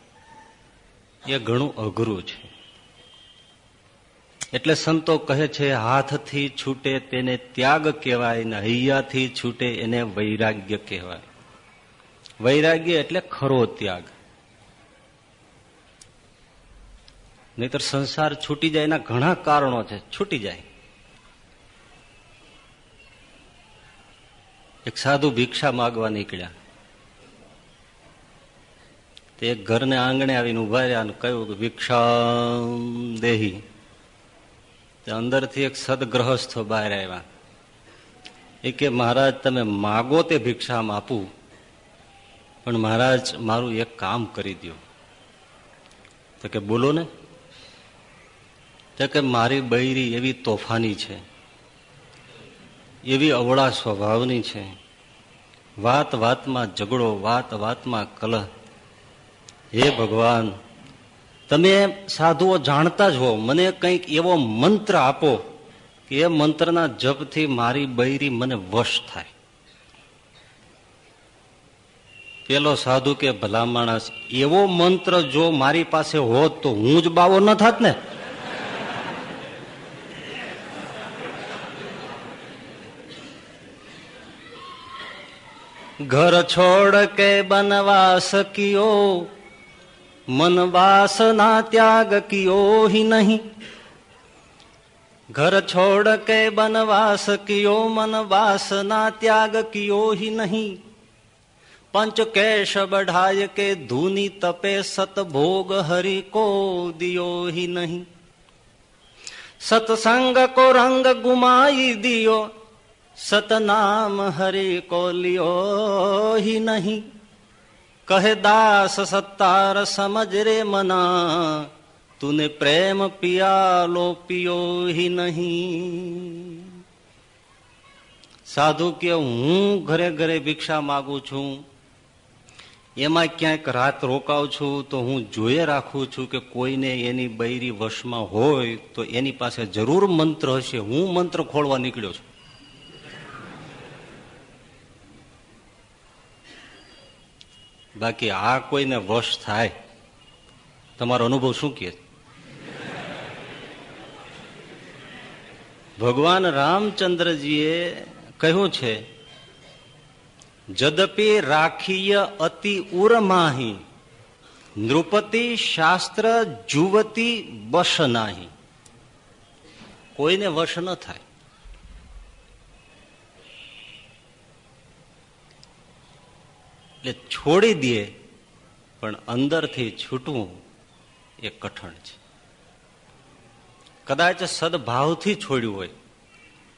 એ ઘણું અઘરું છે. એટલે સંતો કહે છે, હાથથી છૂટે તેને ત્યાગ કહેવાય ને હૈયાથી છૂટે એને વૈરાગ્ય કહેવાય. વૈરાગ્ય એટલે ખરો ત્યાગ. નહીતર સંસાર છૂટી જાય એના ઘણા કારણો છે. છૂટી જાય. એક સાધુ ભિક્ષા માગવા નીકળ્યા. તે એક ઘરને આંગણે આવીને ઊભા રહ્યા અને કહ્યું કે ભિક્ષામ દેહી. તે અંદરથી એક સદગ્રહસ્થો બહાર આવ્યા. એ કે, મહારાજ, તમે માગો તે ભિક્ષામ આપું, પણ મહારાજ, મારું એક કામ કરી દો તો કે, બોલો ને. તો કે, મારી બૈરી એવી તોફાની છે, એવી અવળા સ્વભાવની છે. વાત વાતમાં ઝઘડો, વાત વાતમાં કલહ હે ભગવાન, તમે સાધુઓ જાણતા જ હો, મને કંઈક એવો મંત્ર આપો કે એ મંત્રના જપથી મારી બૈરી મને વશ થાય. પેલો સાધુ કે, ભલા માણસ, એવો મંત્ર જો મારી પાસે હોત તો હું જ બાવો ન થાત ને? ઘર છોડ કે બનવાસ કિયો મન વાસના ત્યાગ કિયો ही નહીં ઘર છોડ કે બનવાસ કિયો મન વાસના ત્યાગ કિયો ही નહીં पंच कैश बढ़ाय के धूनी तपे सत भोग हरि को दियो ही नहीं सतसंग को रंग गुमाई दियो सतनाम हरि को लियो ही नहीं કહે દાસ સત્તાર સમજ રે મના, તુને પ્રેમ પિયાલો પિયો હિ નહીં. સાધુ કે હું ઘરે ઘરે ભિક્ષા માગું છું, એમાં ક્યાંક રાત રોકાઉં છું, તો હું જોયે રાખું છું કે કોઈને એની બૈરી વશમાં હોય તો એની પાસે જરૂર મંત્ર હશે, હું મંત્ર ખોળવા નીકળ્યો છું. બાકી આ કોઈને વશ થાય. તમારો અનુભવ શું કહે? ભગવાન રામચંદ્રજીએ કહ્યું છે, જદપી રાખીય અતિ ઉરમાહી, નૃપતિ શાસ્ત્ર જુવતી બશ નાહી. કોઈને વશ ન થાય. એટલે છોડી દે, પણ અંદરથી છૂટવું એ કઠણ છે. કદાચ સદભાવથી છોડ્યું હોય,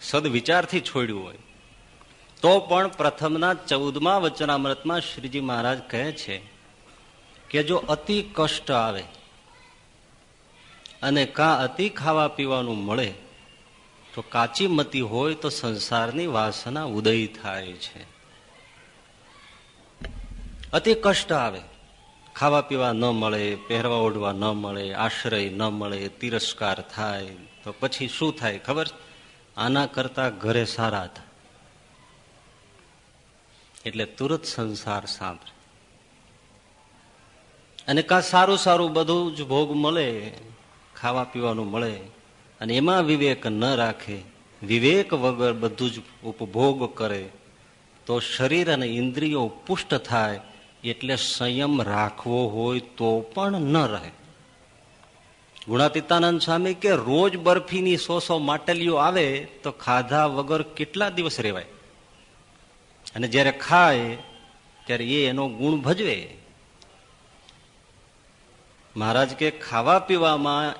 સદવિચારથી છોડ્યું હોય, તો પણ પ્રથમના ચૌદમા વચનામૃતમાં શ્રીજી મહારાજ કહે છે કે જો અતિ કષ્ટ આવે અને કા અતિ ખાવા પીવાનું મળે, તો કાચી મતી હોય તો સંસારની વાસના ઉદય થાય છે. અતિ કષ્ટ આવે. ખાવા પીવા ન મળે, પહેરવા ઓઢવા ન મળે, આશ્રય ન મળે, તિરસ્કાર થાય, તો પછી શું થાય ખબર? આના કરતા ઘરે સારા હતા. એટલે તુરત સંસાર સાંભળે. અને કા સારું સારું બધું જ ભોગ મળે, ખાવા પીવાનું મળે, અને એમાં વિવેક ન રાખે, વિવેક વગર બધું જ ઉપભોગ કરે, તો શરીર અને ઇન્દ્રિયો પુષ્ટ થાય એટલે સંયમ રાખવો હોય તો પણ ન રહે. ગુણાતીતાનંદ સ્વામી કે રોજ બરફીની સો સો માટલીઓ આવે તો ખાધા વગર કેટલા દિવસ રેવાય? અને જ્યારે ખાય, ત્યારે એ એનો ગુણ ભજવે. મહારાજ કે ખાવા પીવામાં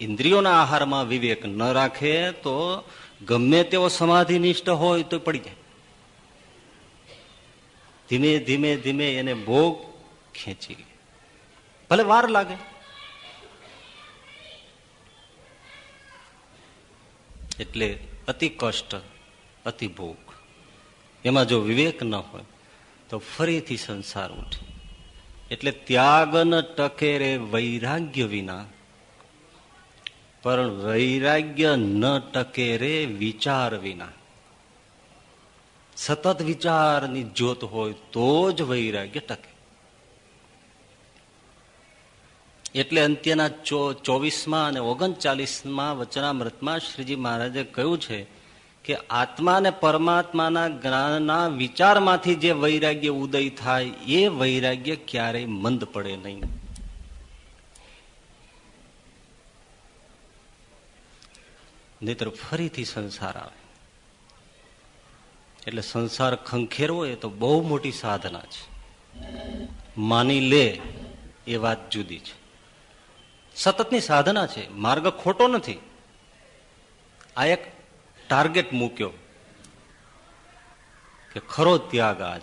ઇન્દ્રિયોના આહારમાં વિવેક ન રાખે તો ગમે તેવો સમાધિનિષ્ઠ હોય તો પડી જાય. ધીમે ધીમે ધીમે એને ભોગ ખેંચી ભલે વાર લાગે. એટલે અતિ કષ્ટ, અતિ ભોગ. એમાં જો વિવેક ન હોય, તો ફરીથી સંસાર ઉઠે. એટલે ત્યાગ ન ટકે રે વૈરાગ્ય વિના, પણ વૈરાગ્ય ન ટકે રે વિચાર વિના. સતત વિચારની જ્યોત હોય તો જ વૈરાગ્ય ટકે. એટલે અંત્યના ચોવીસમાં અને ઓગણચાલીસમાં વચનામૃતમાં શ્રીજી મહારાજે કહ્યું છે કે આત્મા અને પરમાત્માના જ્ઞાનના વિચારમાંથી જે વૈરાગ્ય ઉદય થાય, એ વૈરાગ્ય ક્યારેય મંદ પડે નહીં. નહીતર ફરીથી સંસાર આવે. એટલે સંસાર ખંખેરવો એ તો બહુ મોટી સાધના છે. માની લે એ વાત જુદી છે. સતતની સાધના છે, માર્ગ ખોટો નથી. આ એક ટાર્ગેટ મૂક્યો કે ખરો ત્યાગ આજ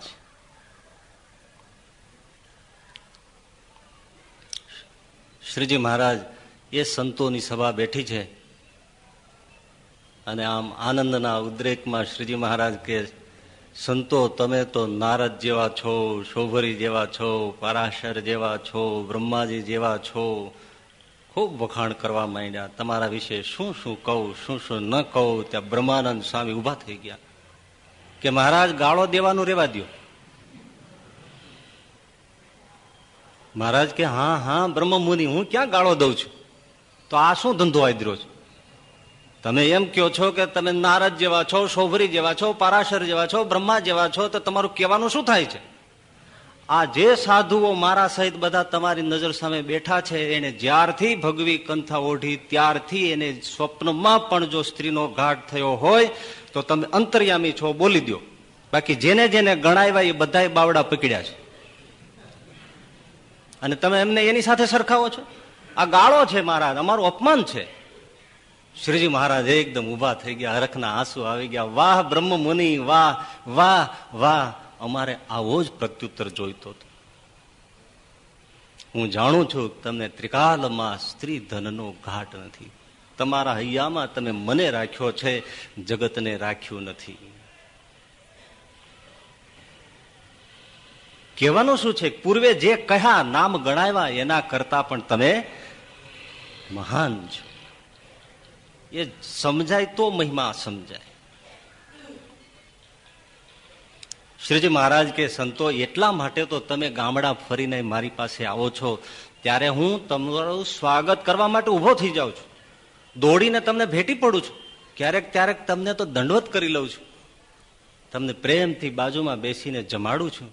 શ્રીજી મહારાજ, એ સંતોની સભા બેઠી છે. અને આમ આનંદના ઉદ્રેકમાં શ્રીજી મહારાજ કે, સંતો, તમે તો નારદ જેવા છો, શોભરી જેવા છો, પરાશર જેવા છો, બ્રહ્માજી જેવા છો. ખૂબ વખાણ કરવા માંડ્યા. તમારા વિશે શું શું કહું, શું શું ન કહું? ત્યાં બ્રહ્માનંદ સ્વામી ઊભા થઈ ગયા. કે મહારાજ, ગાળો દેવાનું રેવા દો મહારાજ કે, હા હા બ્રહ્મ મુનિ હું ક્યાં ગાળો દઉં છું? તો આ શું ધંધો આદર્યો છે? તમે એમ કહો છો કે તમે નારદ જેવા છો, શોભરી જેવા છો, પારાશર જેવા છો, બ્રહ્મા જેવા છો, તો તમારું કહેવાનું શું થાય છે? આ જે સાધુઓ મારા સહિત બધા તમારી નજર સામે બેઠા છે, એને જ્યારથી ભગવી કંથા ઓઢી, ત્યારથી એને સ્વપ્નમાં પણ જો સ્ત્રીનો ઘાટ થયો હોય, તો તમે અંતર્યામી છો, બોલી દો બાકી જેને જેને ગણાવ્યા એ બધા બાવડા પકડ્યા છે. અને તમે એમને એની સાથે સરખાવો છો? આ ગાળો છે, મહારાજ, અમારું અપમાન છે. શ્રીજી મહારાજ એકદમ ઊભા થઈ ગયા, હરખના આંસુ આવી ગયા. વાહ બ્રહ્મ મુનિ વાહ વાહ વાહ. અમારે આવો જ પ્રત્યુત્તર જોઈતો હતો. હું જાણું છું તમને ત્રિકાલમાં સ્ત્રી ધનનો ઘાટ નથી. તમારા હૈયામાં તમે મને રાખ્યો છે, જગતને રાખ્યું નથી. કહેવાનું શું છે? પૂર્વે જે કયા નામ ગણાવ્યા, એના કરતા પણ તમે મહાન છો. એ સમજાય તો મહિમા સમજાય. શ્રીજી મહારાજ કે, સંતો, એટલા માટે તો તમે ગામડા ફરીને મારી પાસે આવો છો. ત્યારે હું તમારું સ્વાગત કરવા માટે ઊભો થઈ જાઉં છું. દોડીને તમને ભેટી પડું છું. ક્યારેક ક્યારેક તમને તો દંડવત કરી લઉં છું. તમને પ્રેમથી બાજુમાં બેસીને જમાડું છું.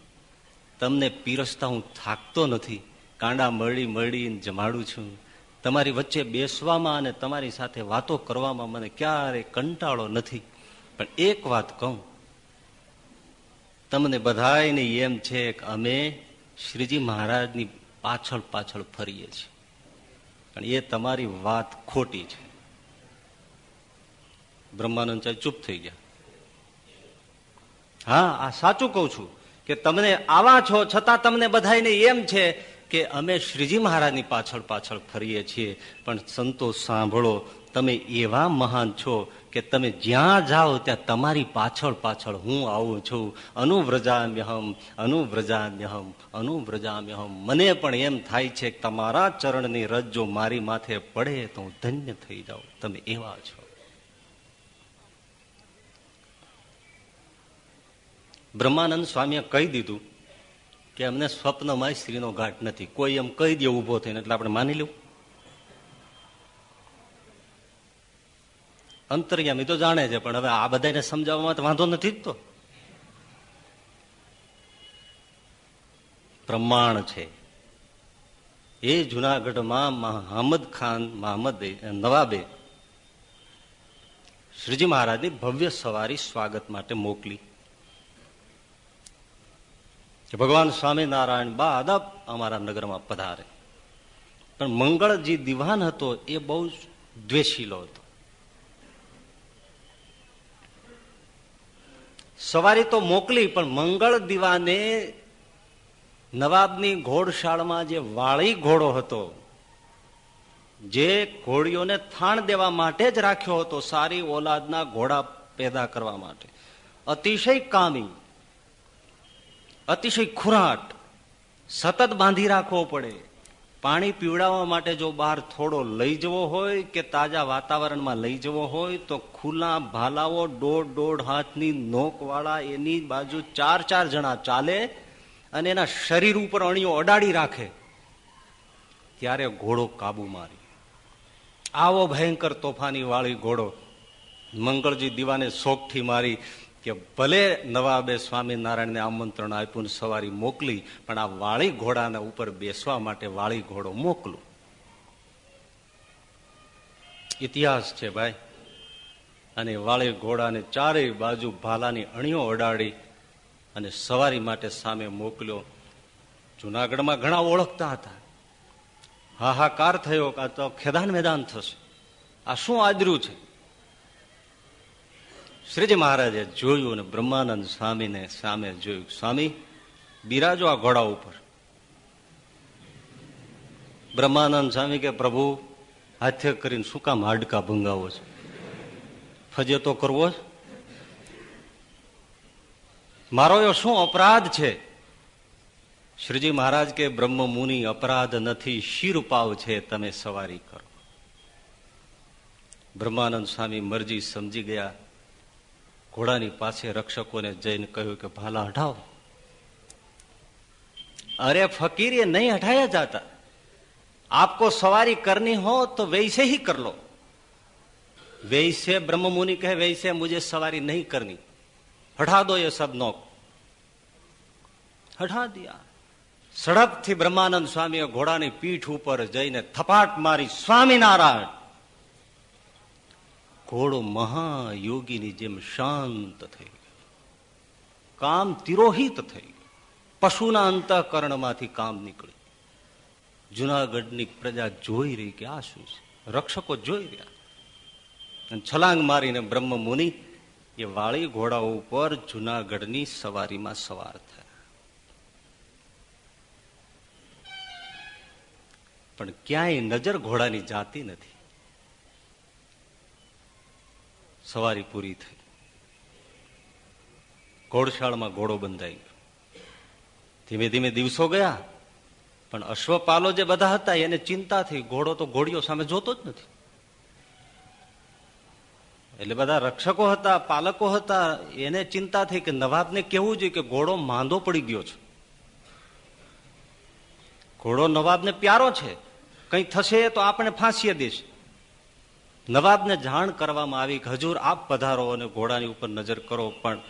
તમને પીરસતા હું થાકતો નથી. કાંડા મળી મળીને જમાડું છું. તમારી વચ્ચે બેસવામાં અને તમારી સાથે વાતો કરવામાં મને ક્યારે કંટાળો નથી. પણ એક વાત કહું. તમને બધાને એમ છે કે અમે શ્રીજી મહારાજની પાછળ પાછળ ફરીએ છીએ. પણ એ તમારી વાત ખોટી છે. બ્રહ્માનંદ સાહેબ ચૂપ થઈ ગયા. હા, આ સાચું કહું છું કે તમને આવા છો છતાં તમને બધાને એમ છે કે અમે શ્રીજી મહારાજની પાછળ પાછળ ફરીએ છીએ. પણ સંતોષ સાંભળો, તમે એવા મહાન છો કે તમે જ્યાં જાઓ ત્યાં તમારી પાછળ પાછળ હું આવું છું. અનુવ્રજામ્યહમ અનુવ્રજામ્યહમ અનુવ્રજામ્યહમ. મને પણ એમ થાય છે કે તમારા ચરણની રજ જો મારી માથે પડે તો હું ધન્ય થઈ જાઉં. તમે એવા છો. બ્રહ્માનંદ સ્વામીએ કહી દીધું કે અમને સ્વપ્નમાં સ્ત્રીનો ઘાટ નથી. કોઈ એમ કહી દે ઊભો થઈને, એટલે આપણે માની લેવું. અંતર્યામી તો જાણે છે, પણ હવે આ બધાને સમજાવવામાં તો વાંધો નથી જ તો. પ્રમાણ છે. એ જુનાગઢમાં મહમદ ખાન, મહમદ નવાબે શ્રીજી મહારાજની ભવ્ય સવારી સ્વાગત માટે મોકલી. કે ભગવાન સ્વામિનારાયણ બાદ અમારા નગરમાં પધારે. પણ મંગળજી દિવાન હતો એ બહુ દ્વેષીલો હતો. સવારી તો મોકલી, પણ મંગળ દિવાને નવાબની ઘોડશાળમાં જે વાળી ઘોડો હતો, જે ઘોડીઓને થાણ દેવા માટે જ રાખ્યો હતો સારી ઓલાદના ઘોડા પેદા કરવા માટે. અતિશય કામી અતિશય ખુરાટ. સતત બાંધી રાખવો પડે. પાણી પીવડાવવા માટે જો બહાર થોડો લઈ જવો હોય કે તાજા વાતાવરણમાં લઈ જવો હોય તો ખુલ્લા ભાલાઓ દોઢ દોઢ હાથની નોકવાળા એની બાજુ ચાર ચાર જણા ચાલે અને એના શરીર ઉપર અણીઓ અડાડી રાખે. ત્યારે ઘોડો કાબુ મારી. આવો ભયંકર તોફાની વાળી ઘોડો. મંગળજી દીવાને શોખથી મારી કે ભલે નવાબે સ્વામિનારાયણને આમંત્રણ આપ્યું ને સવારી મોકલી, પણ આ વાળી ઘોડાના ઉપર બેસવા માટે વાળી ઘોડો મોકલું. ઇતિહાસ છે ભાઈ. અને વાળી ઘોડાને ચારેય બાજુ ભાલાની અણીઓ અડાડી અને સવારી માટે સામે મોકલ્યો. જુનાગઢમાં ઘણા ઓળખતા હતા. હાહાકાર થયો કા તો ખેદાન મેદાન થશે. આ શું આદર્યું છે? શ્રીજી મહારાજે જોયું અને બ્રહ્માનંદ સ્વામીને સામે જોયું, સ્વામી, બિરાજો આ ઘોડા ઉપર. બ્રહ્માનંદ સ્વામી કે, પ્રભુ, હાથે કરીને શું કામ હાડકા ભંગાવો છે? ફજે તો કરવો જ. મારો એ શું અપરાધ છે? શ્રીજી મહારાજ કે, બ્રહ્મ મુનિ, અપરાધ નથી શિરપાવ છે, તમે સવારી કરો. બ્રહ્માનંદ સ્વામી મરજી સમજી ગયા. ઘોડાની પાસે રક્ષકોને જઈને કહ્યું કે, ભાલા, હટાવો. અરે, ફકીર, એ નહીં હટાયા જાતા. આપકો સવારી કરની હો, તો વૈસે ही કર વૈસે બ્રહ્મ મુનિ કહે, વૈસે મુજે સવારી નહીં કરની. હઠા દો એ સબ નોક. હઠા દિયા. સડપથી બ્રહ્માનંદ સ્વામીએ ઘોડાની પીઠ ઉપર જઈને થપાટ મારી સ્વામિનારાયણ ઘોડો મહાયોગીની જેમ શાંત થઈ કામ તિરોહિત થઈ પશુના અંતઃકરણમાંથી કામ નીકળ્યું. જુનાગઢની પ્રજા જોઈ રહી કે આ શું છે? રક્ષકો જોઈ રહ્યા. છલાંગ મારીને બ્રહ્મ મુનિ, એ વાળી ઘોડા ઉપર જુનાગઢની સવારીમાં સવાર થયા. પણ ક્યાંય નજર ઘોડાની જાતી નથી. સવારી પૂરી થઈ. ઘોડશાળમાં ઘોડો બંધાઈ ધીમે ધીમે દિવસો ગયા, પણ અશ્વપાલો જે બધા હતા એને ચિંતા થઈ ઘોડો તો ઘોડીઓ સામે જોતો જ નથી. એટલે બધા રક્ષકો હતા, પાલકો હતા, એને ચિંતા થઈ કે નવાબને કેવું જોઈએ કે ઘોડો માંદો પડી ગયો છે. ઘોડો નવાબને પ્યારો છે. કઈ થશે તો આપણે ફાંસીએ દેશે. નવાબને જાણ કરવામાં આવી કે હજુર આપ પધારો અને ઘોડાની ઉપર નજર કરો પણ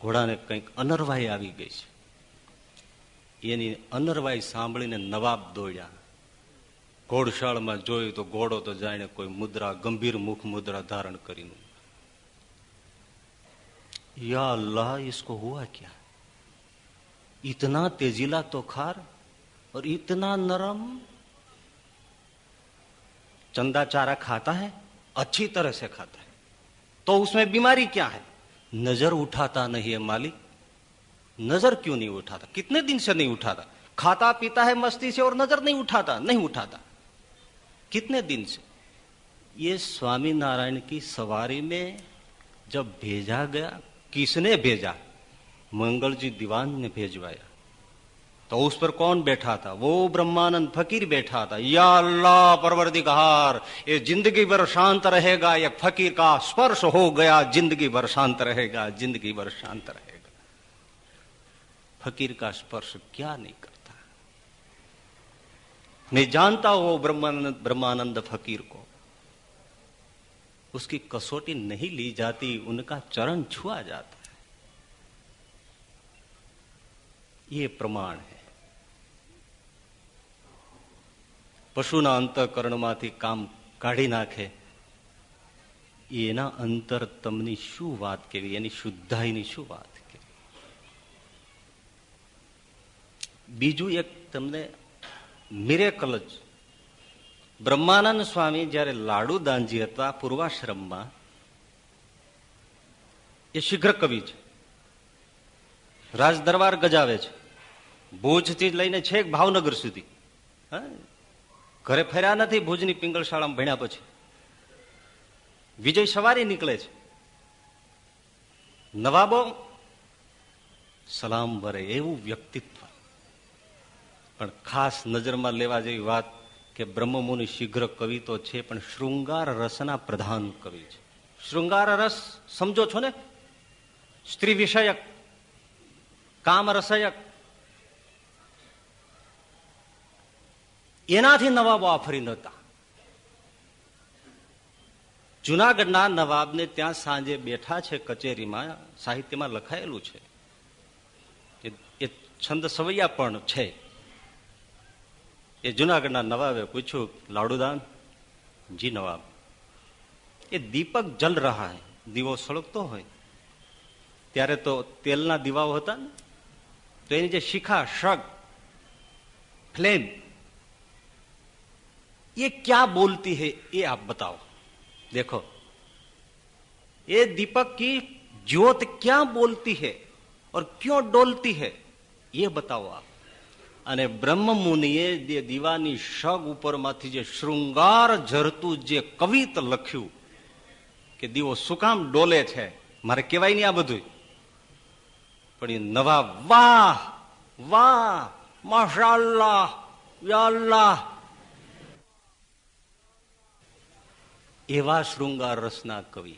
ઘોડાને કંઈક અનરવાઈ આવી ગઈ છે એની અનરવાઈ સાંભળીને નવાબ દોડ્યા ઘોડશાળમાં જોયું તો ઘોડો તો જાણે કોઈ મુદ્રા ગંભીર મુખ મુદ્રા ધારણ કરીને યા અલ્લાહ इसको हुआ क्या इतना तेजीला तो खार और इतना नरम चंदा चारा खाता है अच्छी तरह से खाता है। तो उसमें बीमारी क्या है? नज़र उठाता नहीं है मालिक। नज़र क्यों नहीं उठाता? कितने दिन से नहीं उठाता? खाता पीता है मस्ती से और नज़र नहीं उठाता नहीं उठाता। कितने दिन से? ये स्वामी नारायण की सवारी में जब भेजा गया, किसने भेजा? मंगल जी दीवान ने भेजवाया। तो उस पर कौन बैठा था? वो ब्रह्मानंद फकीर बैठा था। या अल्लाह परवरदिगार, ये ज़िंदगी भर शांत रहेगा, ये फकीर का स्पर्श हो गया, ज़िंदगी भर शांत रहेगा, ज़िंदगी भर शांत रहेगा। फकीर का स्पर्श क्या नहीं करता? मैं जानता हूँ ब्रह्मानंद ब्रह्मानंद फकीर को। उसकी कसौटी नहीं ली जाती, उनका चरण छुआ जाता है। ये प्रमाण है। પશુના અંતઃકરણમાંથી કામ કાઢી નાખે. એના અંતર તમની શું વાત કેવી એની શુદ્ધાઈની શું વાત કેવી બીજું એક તમને મિરેકલ જ. બ્રહ્માનંદ સ્વામી જયારે લાડુ દાનજી હતા પૂર્વાશ્રમમાં, એ શીઘ્ર કવિ છે. રાજદરબાર ગજાવે છે. ભુજથી લઈને છેક ભાવનગર સુધી. ઘરે ફર્યા નથી, ભુજની પિંગળશાળામાં ભણ્યા પછી. વિજય સવારી નીકળે છે. નવાબો, સલામ વરે, એવું વ્યક્તિત્વ. પણ ખાસ નજરમાં લેવા જેવી વાત કે બ્રહ્મમુનિ શીઘ્ર કવિ તો છે, પણ શૃંગાર રસના પ્રધાન કવિ છે. શૃંગાર રસ, સમજો છો ને? સ્ત્રી વિષયક, કામ રસયક એનાથી નવાબો આફરી નહોતા જુનાગઢના નવાબને ત્યાં સાંજે બેઠા છે કચેરીમાં, સાહિત્યમાં લખાયેલું છે એ છંદ સવૈયા પણ છે. એ જુનાગઢના નવાબે પૂછ્યું, લાડુદાન, જી નવાબ, એ દીપક જલ રહા હે, દીવો સળગતો હોય. ત્યારે તો તેલના દીવાઓ હતા ને, તો એની જે શિખા, શગ, ફ્લેમ ये क्या बोलती है ये आप बताओ देखो ये दीपक की ज्योत क्या बोलती है और क्यों डोलती है ये बताओ आप અને બ્રહ્મ મુનિએ જે દીવાની શગ ઉપરમાંથી જે શૃંગાર ઝરતું જે કવિત લખ્યું કે દીવો શું કામ ડોલે છે મારે કેવાય નહીં આ બધું પણ એ નવા વાહ વાહ માશાલ્લાહ યાલ્લાહ એવા શૃંગાર રસના કવિ.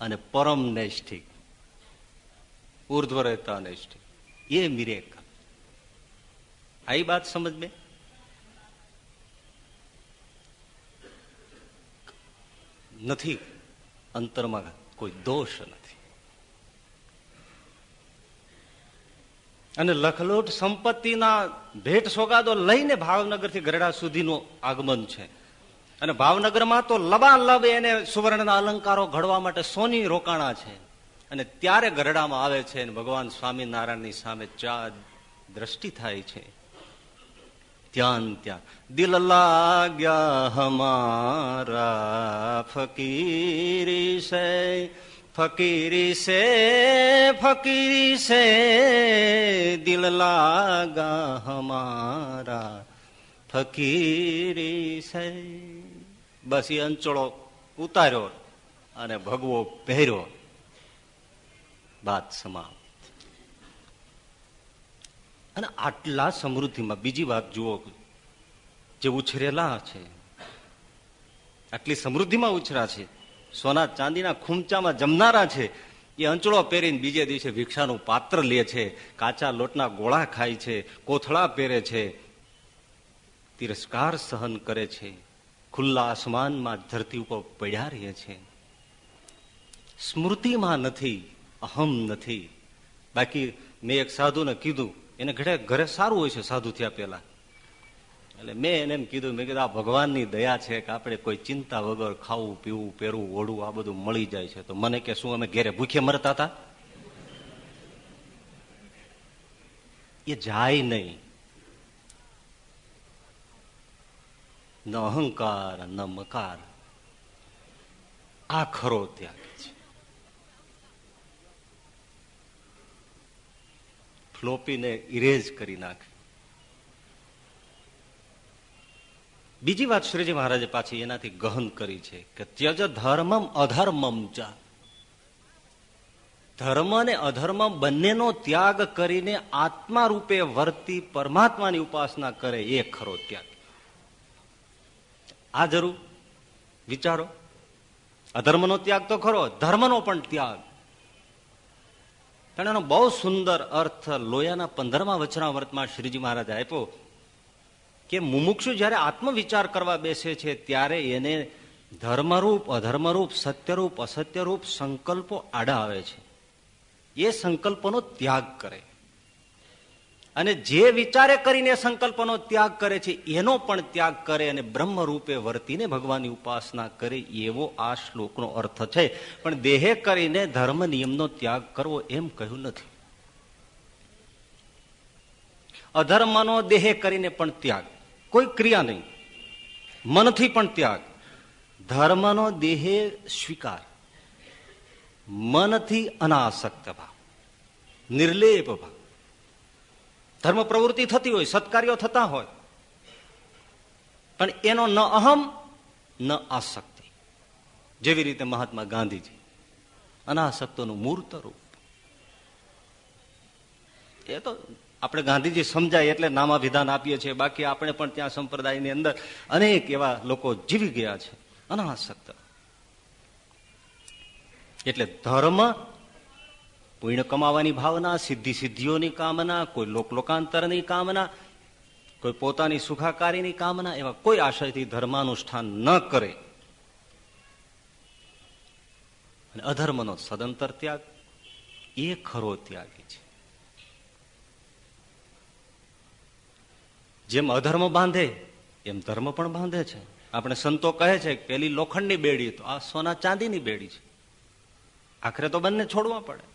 અને પરમ નૈષ્ઠિક, ઉર્ધ્વરતા નૈષ્ઠિક. એ મિરેકા. આઈ બાત સમજ મેં નથી. અંતરમાં કોઈ દોષ નથી. અને લખલોટ સંપત્તિના ભેટ સોગાદો લઈને ભાવનગરથી ગરડા સુધીનું આગમન છે. અને ભાવનગરમાં તો લબાલબ એને સુવર્ણના અલંકારો ઘડવા માટે સોની રોકાણા છે. અને ત્યારે ગરડામાં આવે છે અને ભગવાન સ્વામિનારાયણની સામે ચા દ્રષ્ટિ થાય છે. ત્યાં ત્યાં. દિલ લાગ્યા હમારા ફકીરી સે. ફકીરી સે ફકીરી સે, દિલ લાગા હમારા. ફકીરી સે. બસ એ અંચળો ઉતાર્યો અને ભગવો પહેર્યો. વાત સમાપ્ત. અને આટલા સમૃદ્ધિમાં બીજી વાત જુઓ જે ઉછરેલા છે. આટલી સમૃદ્ધિમાં ઉછરા છે. સોના ચાંદીના ખૂમચામાં જમનારા છે. એ અંચળો પહેરીને બીજે દિવસે ભિક્ષાનું પાત્ર લે છે. કાચા લોટના ગોળા ખાય છે. કોથળા પહેરે છે. તિરસ્કાર સહન કરે છે. ખુલ્લા આસમાનમાં ધરતી ઉપર પડ્યા રહે છે. સ્મૃતિમાં નથી, અહમ નથી. બાકી મેં એક સાધુને કીધું, એને ઘરે ઘરે સારું હોય છે, સાધુ થયા પેલા એટલે મેં એને એમ કીધું, મેં કીધું, આ ભગવાનની દયા છે કે આપણે કોઈ ચિંતા વગર ખાવું, પીવું, પહેરવું ઓળવું આ બધું મળી જાય છે. તો મને કે, શું અમે ઘેરે ભૂખે મરતા હતા? એ જાય નહીં. ન અહંકાર, ન મકાર. આ ખરો ત્યાગ છે. ફ્લોપીને ઇરેઝ કરી નાખે. બીજી વાત શ્રીજી મહારાજે પાછી એનાથી ગહન કરી છે કે ત્યજ ધર્મમ અધર્મમ ચા. ધર્મ અને અધર્મ બંનેનો ત્યાગ કરીને આત્મા રૂપે વર્તી પરમાત્માની ઉપાસના કરે એ ખરો ત્યાગ. આ જરૂર. વિચારો. અધર્મનો ત્યાગ તો ખરો, ધર્મનો પણ ત્યાગ. પણ એનો બહુ સુંદર અર્થ લોયાના પંદરમા વચનાવર્તમાં શ્રીજી મહારાજ આપ્યો. કે મુમુક્ષુ જયારે આત્મવિચાર કરવા બેસે છે, ત્યારે એને ધર્મરૂપ, અધર્મરૂપ, સત્યરૂપ, અસત્યરૂપ સંકલ્પો આડા આવે છે. એ સંકલ્પોનો ત્યાગ કરે. અને જે વિચારે કરીને સંકલ્પનો ત્યાગ કરે છે, એનો પણ ત્યાગ કરે અને બ્રહ્મ રૂપે વર્તીને ભગવાનની ઉપાસના કરે, એવો આ શ્લોકનો અર્થ છે. પણ દેહે કરીને ધર્મ નિયમનો ત્યાગ કરવો એમ કહ્યું નથી. અધર્મનો દેહે કરીને પણ ત્યાગ કોઈ ક્રિયા નહીં. મનથી પણ ત્યાગ. ધર્મનો દેહે સ્વીકાર. મનથી અનાસક્ત ભાવ. નિર્લેપ ભાવ. ધર્મ પ્રવૃત્તિ થતી હોય, સત્કાર્યો થતા હોય. પણ એનો ન અહમ, ન આસક્તિ. જેવી રીતે મહાત્મા ગાંધીજી અનાસક્તોનું મૂર્ત રૂપ. એ તો આપણે ગાંધીજી સમજાય એટલે નામાભિધાન આપીએ છીએ. બાકી આપણે પણ ત્યાં સંપ્રદાયની અંદર અનેક એવા લોકો જીવી ગયા છે. અનાસક્ત. એટલે ધર્મ પુણ્ય કમાવાની ભાવના, સિદ્ધિ સિદ્ધિઓની કામના, કોઈ લોકલોકાંતરની કામના, કોઈ પોતાની સુખાકારીની કામના, એવા કોઈ આશયથી ધર્માનુષ્ઠાન ન કરે. અને અધર્મનો સદંતર ત્યાગ, એ ખરો ત્યાગી છે જેમ અધર્મ બાંધે, એમ ધર્મ પણ બાંધે છે. આપણે સંતો કહે છે, પેલી લોખંડની બેડી, તો આ સોના ચાંદીની બેડી છે. આખરે તો બંને છોડવા પડે.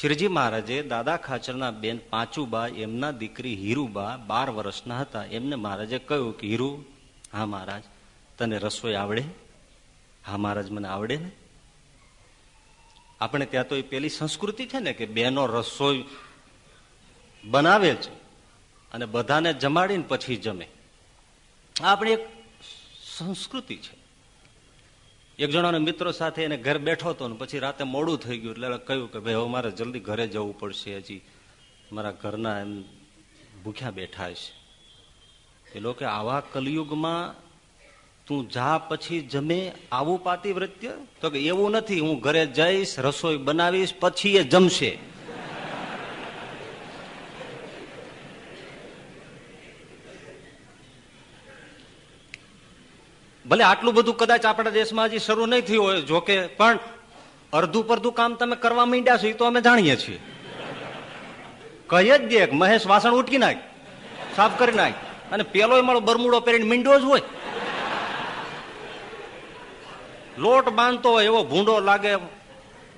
શ્રીજી મહારાજે દાદા ખાચરના બેન પાંચુબા, એમના દીકરી હીરુબા બાર વર્ષના હતા. એમને મહારાજે કહ્યું કે, હીરુ, હા મહારાજ, તને રસોઈ આવડે? હા મહારાજ, મને આવડે ને? આપણે ત્યાં તો એ પેલી સંસ્કૃતિ છે ને કે બેનો રસોઈ બનાવે છે અને બધાને જમાડીને પછી જમે. આપણી એક સંસ્કૃતિ છે. એક જણાના મિત્રો સાથે એને ઘર બેઠો હતો ને પછી રાતે મોડું થઈ ગયું એટલે કહ્યું કે ભાઈ, હવે મારે જલ્દી ઘરે જવું પડશે હજી. મારા ઘરના એમ ભૂખ્યા બેઠા છે એ લોકો આવા કલયુગમાં તું જા પછી જમે આવું પાતિવ્રત્ય? તો કે એવું નથી, હું ઘરે જઈશ, રસોઈ બનાવીશ, પછી એ જમશે. ભલે આટલું બધું કદાચ આપણા દેશમાં હજી શરૂ નહીં થયું હોય, જોકે, પણ અડધું પરધું કામ તમે કરવા માંડ્યા છો, એ તો અમે જાણીએ છીએ. કહી જ દે મહેશ વાસણ ઉટકી નાખ, સાફ કરી નાખ, અને પેલો મારો બરમુડો પહેરીને મીંડો જ હોય. લોટ બાંધતો હોય એવો ભૂંડો લાગે,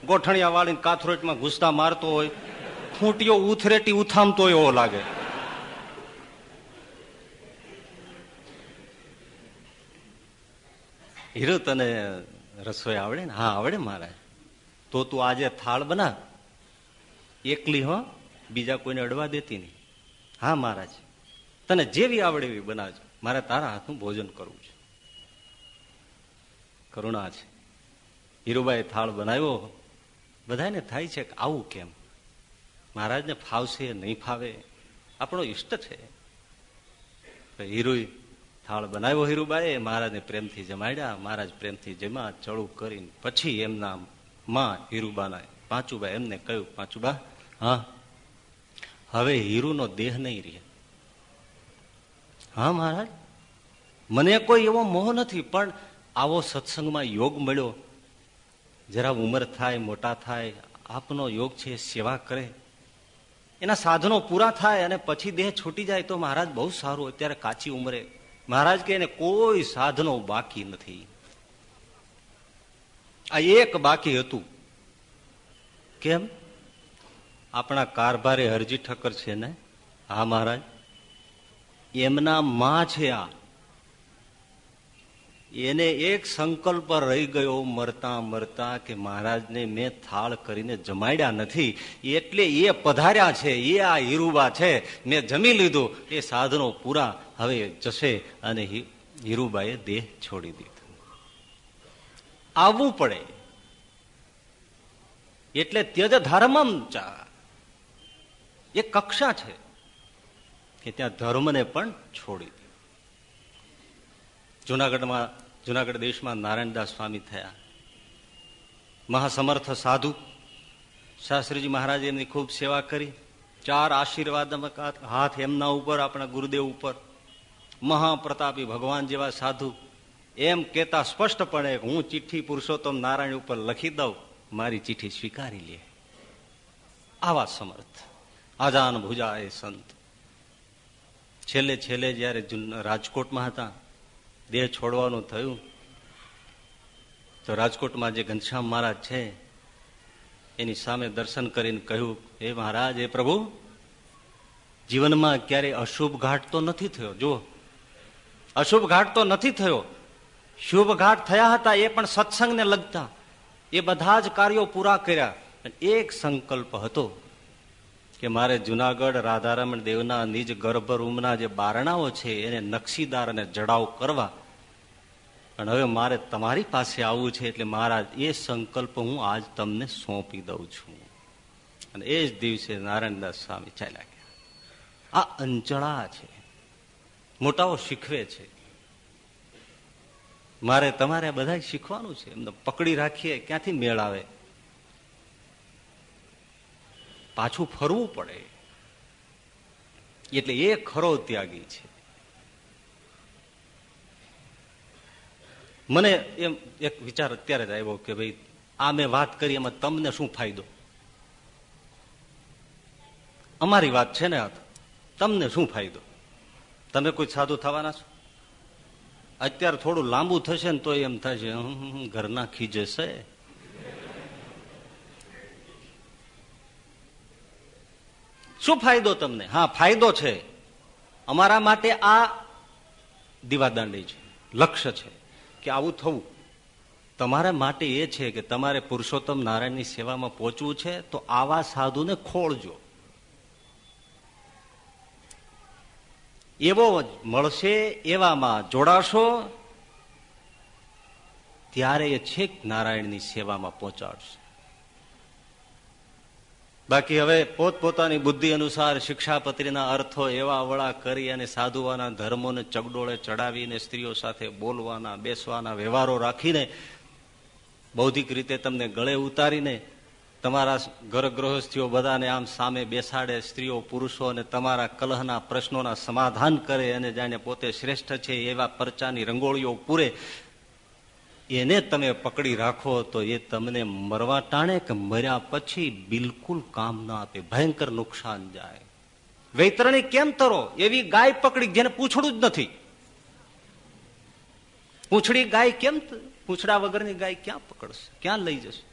ગોઠણિયા વાળીને કાથરોટમાં ઘૂસતા મારતો હોય, ખૂંટીઓ ઉથરેટી ઉથામતો હોય એવો લાગે. હીરો તને રસોઈ આવડે ને? હા, આવડે મારે. તો તું આજે થાળ બના. એકલી, હો. બીજા કોઈને અડવા દેતી નહીં. હા, મહારાજ. તને જેવી આવડે એવી બનાવજો. મારે તારા હાથનું ભોજન કરવું છે. કરુણા છે. હીરુભાઈ થાળ બનાવ્યો. બધાને થાય છે કે આવું કેમ? મહારાજને ફાવશે, નહીં ફાવે? આપણો ઈષ્ટ છે. હીરુ થાળ બનાવ્યો હીરુબાએ મહારાજને પ્રેમથી જમાડ્યા. મહારાજ પ્રેમથી જમા ચડું કરીને પછી એમના માં હીરુબાના પાંચુબા એમને કહ્યું, પાંચુબા, હા, હવે હીરુનો દેહ નહીં રહે. હા, મહારાજ? મને કોઈ એવો મોહ નથી, પણ આવો સત્સંગમાં યોગ મળ્યો. જરા ઉંમર થાય, મોટા થાય, આપનો યોગ છે, સેવા કરે. એના સાધનો પૂરા થાય અને પછી દેહ છૂટી જાય તો મહારાજ બહુ સારું, અત્યારે કાચી ઉંમરે મહારાજ કે એને કોઈ સાધનો બાકી નથી. આ એક બાકી હતું. કેમ? આપણા કારભારે હરજી ઠક્કર છે ને? હા, મહારાજ? એમના માં છે આ. એને એક સંકલ્પ રહી ગયો મરતા મરતા કે મહારાજને મેં થાળ કરીને જમાડ્યા નથી. એટલે એ પધાર્યા છે, એ આ હીરુબા છે. મેં જમી લીધું. એ સાધનો પૂરા હવે જશે અને હીરુબાએ દેહ છોડી દીધો. આવવું પડે. એટલે ત્યજ ધર્મમ એ કક્ષા છે કે ત્યાં ધર્મને પણ છોડી દે જુનાગઢમાં, જુનાગઢ દેશમાં નારાયણદાસ સ્વામી થયા. મહાસમર્થ સાધુ. શાસ્ત્રીજી મહારાજે એમની ખૂબ સેવા કરી. ચાર આશીર્વાદ હાથ એમના ઉપર, આપણા ગુરુદેવ ઉપર. મહાપ્રતાપી ભગવાન જેવા સાધુ એમ કેતા સ્પષ્ટપણે, હું ચિઠ્ઠી પુરુષોત્તમ નારાયણ ઉપર લખી દઉં, મારી ચિઠ્ઠી સ્વીકારી લે. આવા સમર્થ આજાન ભુજા એ સંત. છેલ્લે છેલ્લે જયારે રાજકોટમાં હતા, દેહ છોડવાનું થયું, તો રાજકોટમાં જે ઘનશ્યામ મહારાજ છે, એની સામે દર્શન કરીને કહ્યું, હે મહારાજ એ પ્રભુ, જીવનમાં ક્યારેય અશુભ ઘાટ તો નથી થયો? જો અશુભ ઘાટ તો નથી થયો. શુભ ઘાટ થયા હતા એ પણ સત્સંગને લગતા. એ બધા જ કાર્યો પૂરા કર્યા. એક સંકલ્પ હતો કે મારે જુનાગઢ, રાધારમણ દેવના નિજ ગર્ભરૂમના જે બારણાઓ છે એને નકશીદાર અને જડાવ કરવા. પણ હવે મારે તમારી પાસે આવવું છે એટલે મહારાજ, એ સંકલ્પ હું આજ તમને સોંપી દઉં છું. અને એ જ દિવસે નારાયણદાસ સ્વામી ચાલ્યા ગયા. આ અંચળા છે. મોટાઓ શીખવે છે. મારે તમારે બધા શીખવાનું છે. એમને પકડી રાખીએ, ક્યાંથી મેળ આવે? પાછું ફરવું પડે. એટલે એ ખરો ત્યાગી છે. મને એમ એક વિચાર અત્યારે જ આવ્યો કે ભાઈ, આ મેં વાત કરી, એમાં તમને શું ફાયદો? અમારી વાત છે ને તમને શું ફાયદો? તમે કોઈ સાધુ થવાના છો? અત્યારે થોડું લાંબુ થશે ને તો એમ થશે ઘરના ખીજશે શું ફાયદો તમને? હા, ફાયદો છે. અમારા માટે આ દીવાદાંડી છે, લક્ષ્ય છે કે આવું થવું. તમારા માટે એ છે કે તમારે પુરુષોત્તમ નારાયણની સેવામાં પહોંચવું છે, તો આવા સાધુને ખોળજો. એવો મળશે, એવામાં જોડાશો, ત્યારે એ છેક નારાયણની સેવામાં પહોંચાડશે. બાકી હવે પોતપોતાની બુદ્ધિ અનુસાર શિક્ષાપત્રીના અર્થો એવા વળા કરી અને સાધુવાના ધર્મોને ચગડોળે ચડાવીને સ્ત્રીઓ સાથે બોલવાના, બેસવાના, વ્યવહારો રાખીને બૌદ્ધિક રીતે તમને ગળે ઉતારીને તમારા ઘર બધાને આમ સામે બેસાડે, સ્ત્રીઓ, પુરુષો અને તમારા કલહના પ્રશ્નોના સમાધાન કરે અને જાણે પોતે શ્રેષ્ઠ છે એવા પરચાની રંગોળીઓ પૂરે, એને તમે પકડી રાખો તો એ તમને મરવા ટાણે કે મર્યા પછી બિલકુલ કામ ના આપે, ભયંકર નુકસાન જાય. વૈતરણી કેમ તરો? એવી ગાય પકડી જેને પૂછડું જ નથી. પૂછડી ગાય કેમ પૂછડા વગરની ગાય ક્યાં પકડશે? ક્યાં લઈ જશે?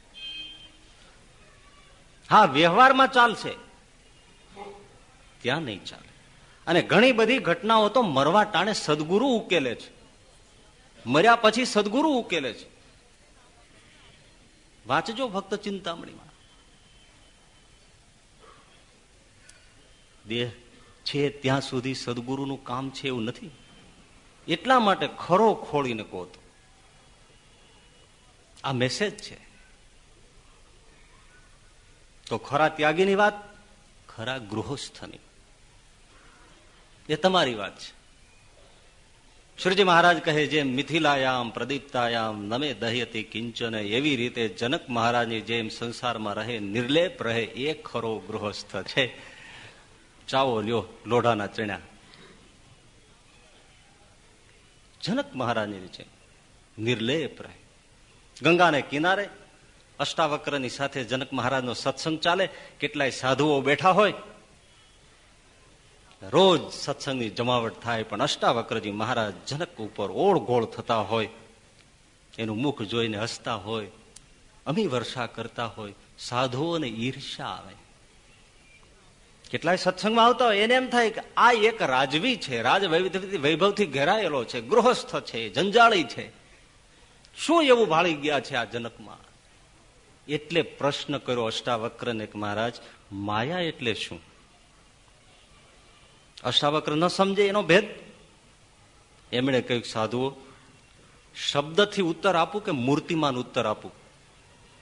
હા, વ્યવહારમાં ચાલશે. ત્યાં નહીં ચાલે. અને ઘણી બધી ઘટનાઓ તો મરવા ટાણે સદગુરુ ઉકેલે છે. મર્યા પછી સદગુરુ ઉકેલે છે. વાંચજો ભક્ત ચિંતામણીમાં. દેહ છે ત્યાં સુધી સદગુરુનું કામ છે એવું નથી. એટલા માટે ખરો ખોળીને કહો આ મેસેજ છે. તો ખરા ત્યાગીની વાત, ખરા ગૃહસ્થની. એ તમારી વાત છે. શ્રીજી મહારાજ કહે જેમ મિથિલાયામ, પ્રદીપ્તાયામ, નમે દહ્યતી કિંચન, એવી રીતે જનક મહારાજની જેમ સંસારમાં રહે, નિર્લેપ રહે, એ ખરો ગૃહસ્થ છે. ચાવો લ્યો, લોઢાના ચણ્યા. જનક મહારાજની છે નિર્લેપ રહે. ગંગાને કિનારે અષ્ટાવક્રની સાથે જનક મહારાજનો સત્સંગ ચાલે, કેટલાય સાધુઓ બેઠા હોય. રોજ સત્સંગની જમાવટ થાય પણ અષ્ટાવક્રજી મહારાજ જનક ઉપર ઓળગોળ થતા હોય. એનું મુખ જોઈને હસતા હોય, અમી વર્ષા કરતા હોય, સાધુઓને ઈર્ષા આવે. કેટલાય સત્સંગમાં આવતા હોય, એને એમ થાય કે આ એક રાજવી છે, રાજ વૈભવથી ઘેરાયેલો છે, ગૃહસ્થ છે, જંજાળી છે. શું એવું ભાળી ગયા છે આ જનકમાં? એટલે પ્રશ્ન કર્યો અષ્ટાવક્રને મહારાજ, માયા એટલે શું? અષ્ટાવક્ર ન સમજે એનો ભેદ? એમણે કહ્યું સાધુઓ, શબ્દથી ઉત્તર આપું કે મૂર્તિમાન ઉત્તર આપું?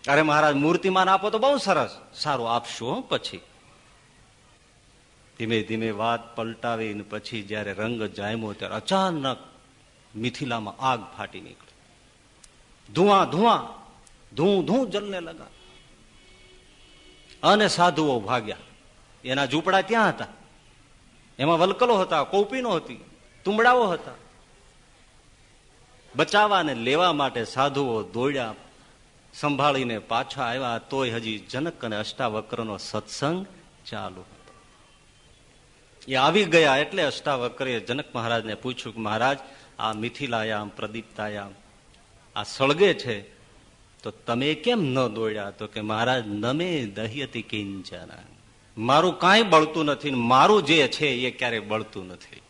અરે મહારાજ, મૂર્તિમાન આપો તો બહુ સરસ. સારું, આપશું પછી. ધીમે ધીમે વાત પલટાવી પછી જયારે રંગ જામ્યો ત્યારે અચાનક મિથિલામાં આગ ફાટી નીકળી. ધુઆ ધુઆ. ધૂ ધૂ જલને લગા. અને સાધુઓ ભાગ્યા. એના ઝૂંપડા ત્યાં હતા? એમાં વલકલો હતા, કોપીનો હતી, તુંબડાઓ હતા. બચાવવાને લેવા માટે સાધુઓ દોડ્યા, સંભાળીને પાછા આવ્યા, તોય હજી જનક અને અષ્ટાવક્રનો સત્સંગ ચાલુ હતો. એ આવી ગયા એટલે અષ્ટાવક્રે જનક મહારાજને પૂછ્યું કે મહારાજ, આ મિથિલાયામ, પ્રદીપ્તાયામ, આ સળગે છે તો તમે કેમ ન દોડ્યા? તો કે મહારાજ, નમે દહ્યતી કિંચના. મારું કાંઈ બળતું નથી મારું જે છે એ ક્યારેય બળતું નથી.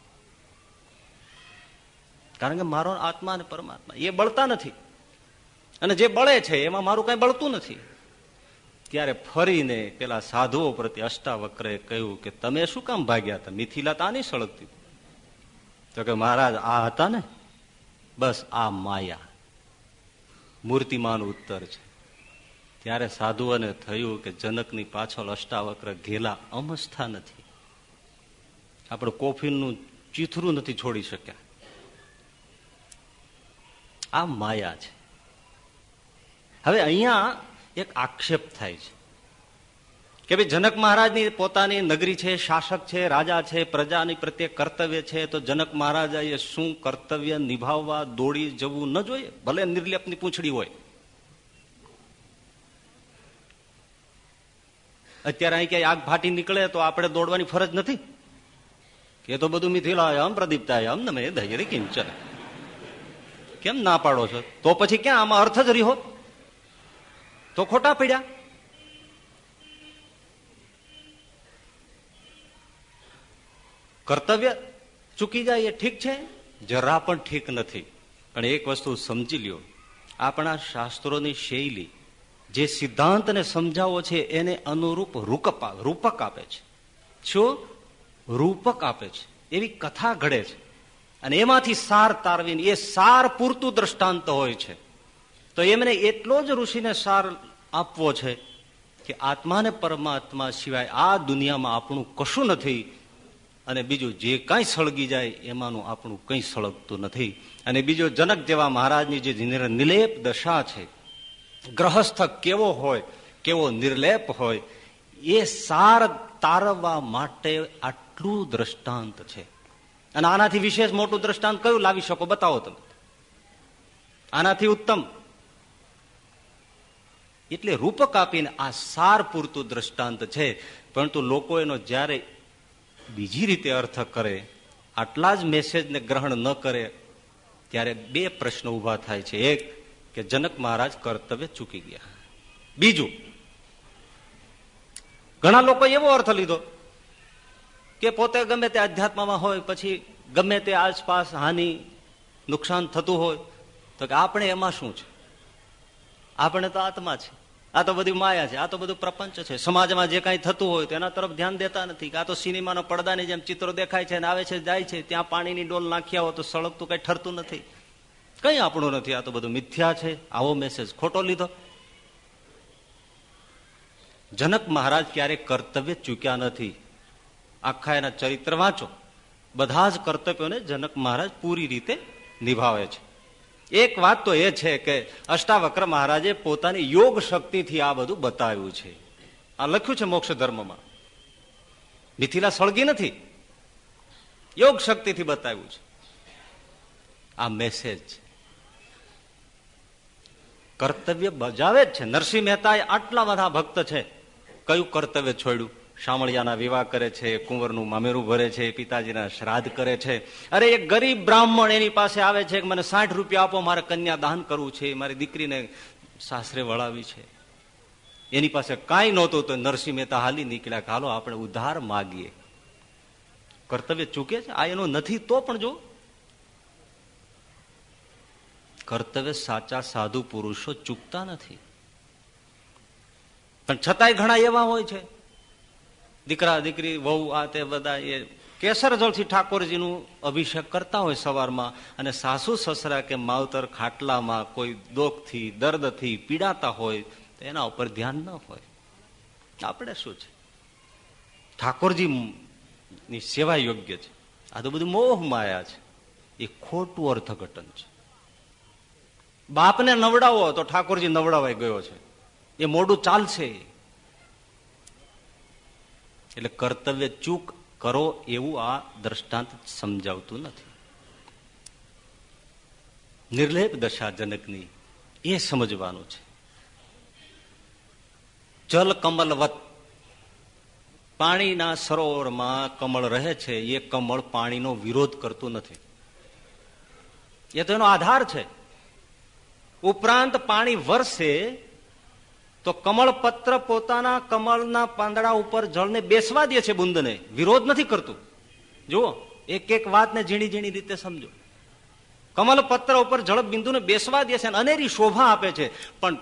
કારણ કે મારો આત્મા અને પરમાત્મા, એ બળતા નથી. અને જે બળે છે, એમાં મારું કઈ બળતું નથી. ત્યારે ફરીને પેલા સાધુઓ પ્રત્યે અષ્ટાવક્રે કહ્યું કે, તમે શું કામ ભાગ્યા હતા? મિથિલા તા નહીં સળગતી. તો કે, મહારાજ, આ હતા ને? બસ આ માયા. મૂર્તિમાન ઉત્તર છે. ત્યારે સાધુઓને થયું કે જનકની પાછળ અષ્ટાવક્ર ઘેલા અમસ્થા નથી. આપણે કોફીનું ચીથરું નથી છોડી શક્યા. આ માયા છે. હવે અહીંયા એક આક્ષેપ થાય છે. કે ભાઈ જનક મહારાજની પોતાની નગરી છે, શાસક છે, રાજા છે, પ્રજાની પ્રત્યે કર્તવ્ય છે, તો જનક મહારાજાએ શું કર્તવ્ય નિભાવવા, દોડી જવું ન જોઈએ? ભલે નિર્લેપની પૂંછડી હોય. અત્યારે અહીં ક્યાંય આગ ફાટી નીકળે તો આપણે દોડવાની ફરજ નથી. એ તો બધું મિથિલાયામ ને મેં ધૈર્ય કિંચન. કેમ ના પાડો છો? તો પછી ક્યાં આમાં અર્થ જ રહ્યો તો ખોટા પડ્યા. કર્તવ્ય ચૂકી જાય એ ઠીક છે? જરા પણ ઠીક નથી. પણ એક વસ્તુ સમજી લ્યો. આપણા શાસ્ત્રોની શૈલી, જે સિદ્ધાંતને સમજાવો છે, એને અનુરૂપ રૂપક આપે છે. શું રૂપક આપે છે. એવી કથા ઘડે છે. અને એમાંથી સાર તારવીને એ સાર પૂરતું દ્રષ્ટાંત હોય છે. તો એમને એટલો જ ઋષિને સાર આપવો છે કે આત્માને પરમાત્મા સિવાય આ દુનિયામાં આપણું કશું નથી. અને બીજું જે કાંઈ સળગી જાય એમાંનું આપણું કંઈ સળગતું નથી. અને બીજો જનક જેવા મહારાજની જે નિર્લેપ દશા છે, ગ્રહસ્થ કેવો હોય, કેવો નિર્લેપ હોય, એ સાર તારવવા માટે આટલું દ્રષ્ટાંત છે. અને આનાથી વિશેષ મોટું દ્રષ્ટાંત કયું લાવી શકો બતાવો તમે? આનાથી ઉત્તમ. એટલે રૂપક આપીને આ સાર પૂરતું દ્રષ્ટાંત છે, પરંતુ લોકો એનો જ્યારે બીજી રીતે અર્થ કરે, આટલા જ મેસેજને ગ્રહણ ન કરે, ત્યારે બે પ્રશ્નો ઊભા થાય છે. એક, કે જનક મહારાજ કર્તવ્ય ચૂકી ગયા. બીજું, ઘણા લોકો એવો અર્થ લીધો કે પોતે ગમે તે અધ્યાત્મમાં હોય, પછી ગમે તે આસપાસ હાનિ, નુકસાન થતું હોય, તો કે આપણે એમાં શું છે? આપણે તો આત્મા છે. આ તો બધી માયા છે, આ તો બધું પ્રપંચ છે. સમાજમાં જે કાંઈ થતું હોય તો એના તરફ ધ્યાન દેતા નથી. કે આ તો સિનેમાના પડદાની જેમ ચિત્રો દેખાય છે આવે છે, જાય છે, ત્યાં પાણીની ડોલ નાખ્યા હોય તો સળગતું કઈ ઠરતું નથી. કઈ આપણું નથી. આ તો બધું મિથ્યા છે. આવો મેસેજ ખોટો લીધો. જનક મહારાજ ક્યારેય કર્તવ્ય ચૂક્યા નથી. આખા એના ચરિત્ર વાંચો. બધા જ કર્તવ્યોને જનક મહારાજ પૂરી રીતે નિભાવે છે. એક વાત તો એ છે કે અષ્ટાવક્ર મહારાજે પોતાની યોગ શક્તિથી આ બધું બતાવ્યું છે. આ લખ્યું છે મોક્ષ ધર્મમાં. મિથિલા સળગી નથી. યોગ શક્તિથી બતાવ્યું છે. આ મેસેજ કર્તવ્ય બજાવે જ છે. નરસિંહ મહેતા આટલા બધા ભક્ત છે. કયું કર્તવ્ય છોડ્યું? શામળિયાના વિવાહ કરે છે, કુંવરનું મામેરું ભરે છે, પિતાજીના શ્રાદ્ધ કરે છે. અરે એક ગરીબ બ્રાહ્મણ એની પાસે આવે છે કે મને સાઠ રૂપિયા આપો, મારે કન્યા દાન કરવું છે, મારી દીકરીને સાસરે વળાવી છે. એની પાસે કાંઈ નહોતું તો નરસિંહ મહેતા હાલી નીકળ્યા હાલો આપણે ઉધાર માગીએ. કર્તવ્ય ચૂકે છે? આ એનો નથી તો પણ જો. કર્તવ્ય સાચા સાધુ પુરુષો ચૂકતા નથી. પણ છતાંય ઘણા એવા હોય છે. દીકરા, દીકરી, વહુ, આ તે બધા એ કેસર જળથી ઠાકોરજીનું અભિષેક કરતા હોય સવારમાં અને સાસુ, સસરા કે માવતર ખાટલામાં કોઈ દોખથી, દર્દથી પીડાતા હોય, તો એના ઉપર ધ્યાન ન હોય. આપણે શું છે? ઠાકોરજી સેવા યોગ્ય છે. આ તો બધું મોહ માયા છે. એ ખોટું અર્થઘટન છે. બાપને નવડાવો તો ઠાકોરજી નવડાવાઈ ગયો છે. એ મોડું ચાલશે. એટલે કર્તવ્ય ચૂક કરો એવું આ દ્રષ્ટાંત સમજાવતું નથી. નિર્લેપ દશા જનકની એ સમજવાનું છે. જલ કમલવત પાણીના સરોવરમાં કમળ રહે છે, એ કમળ પાણીનો વિરોધ કરતું નથી. એ તો એનો આધાર છે. ઉપરાંત પાણી વરસે તો કમળ પત્ર પોતાના કમળના પાંદડા ઉપર જળને બેસવા દે છે બુંદને. વિરોધ નથી કરતું. જુઓ, એક એક વાતને ઝીણી ઝીણી રીતે સમજો. કમલ પત્ર ઉપર જળ બિંદુને બેસવા દે છે અનેરી શોભા આપે છે. પણ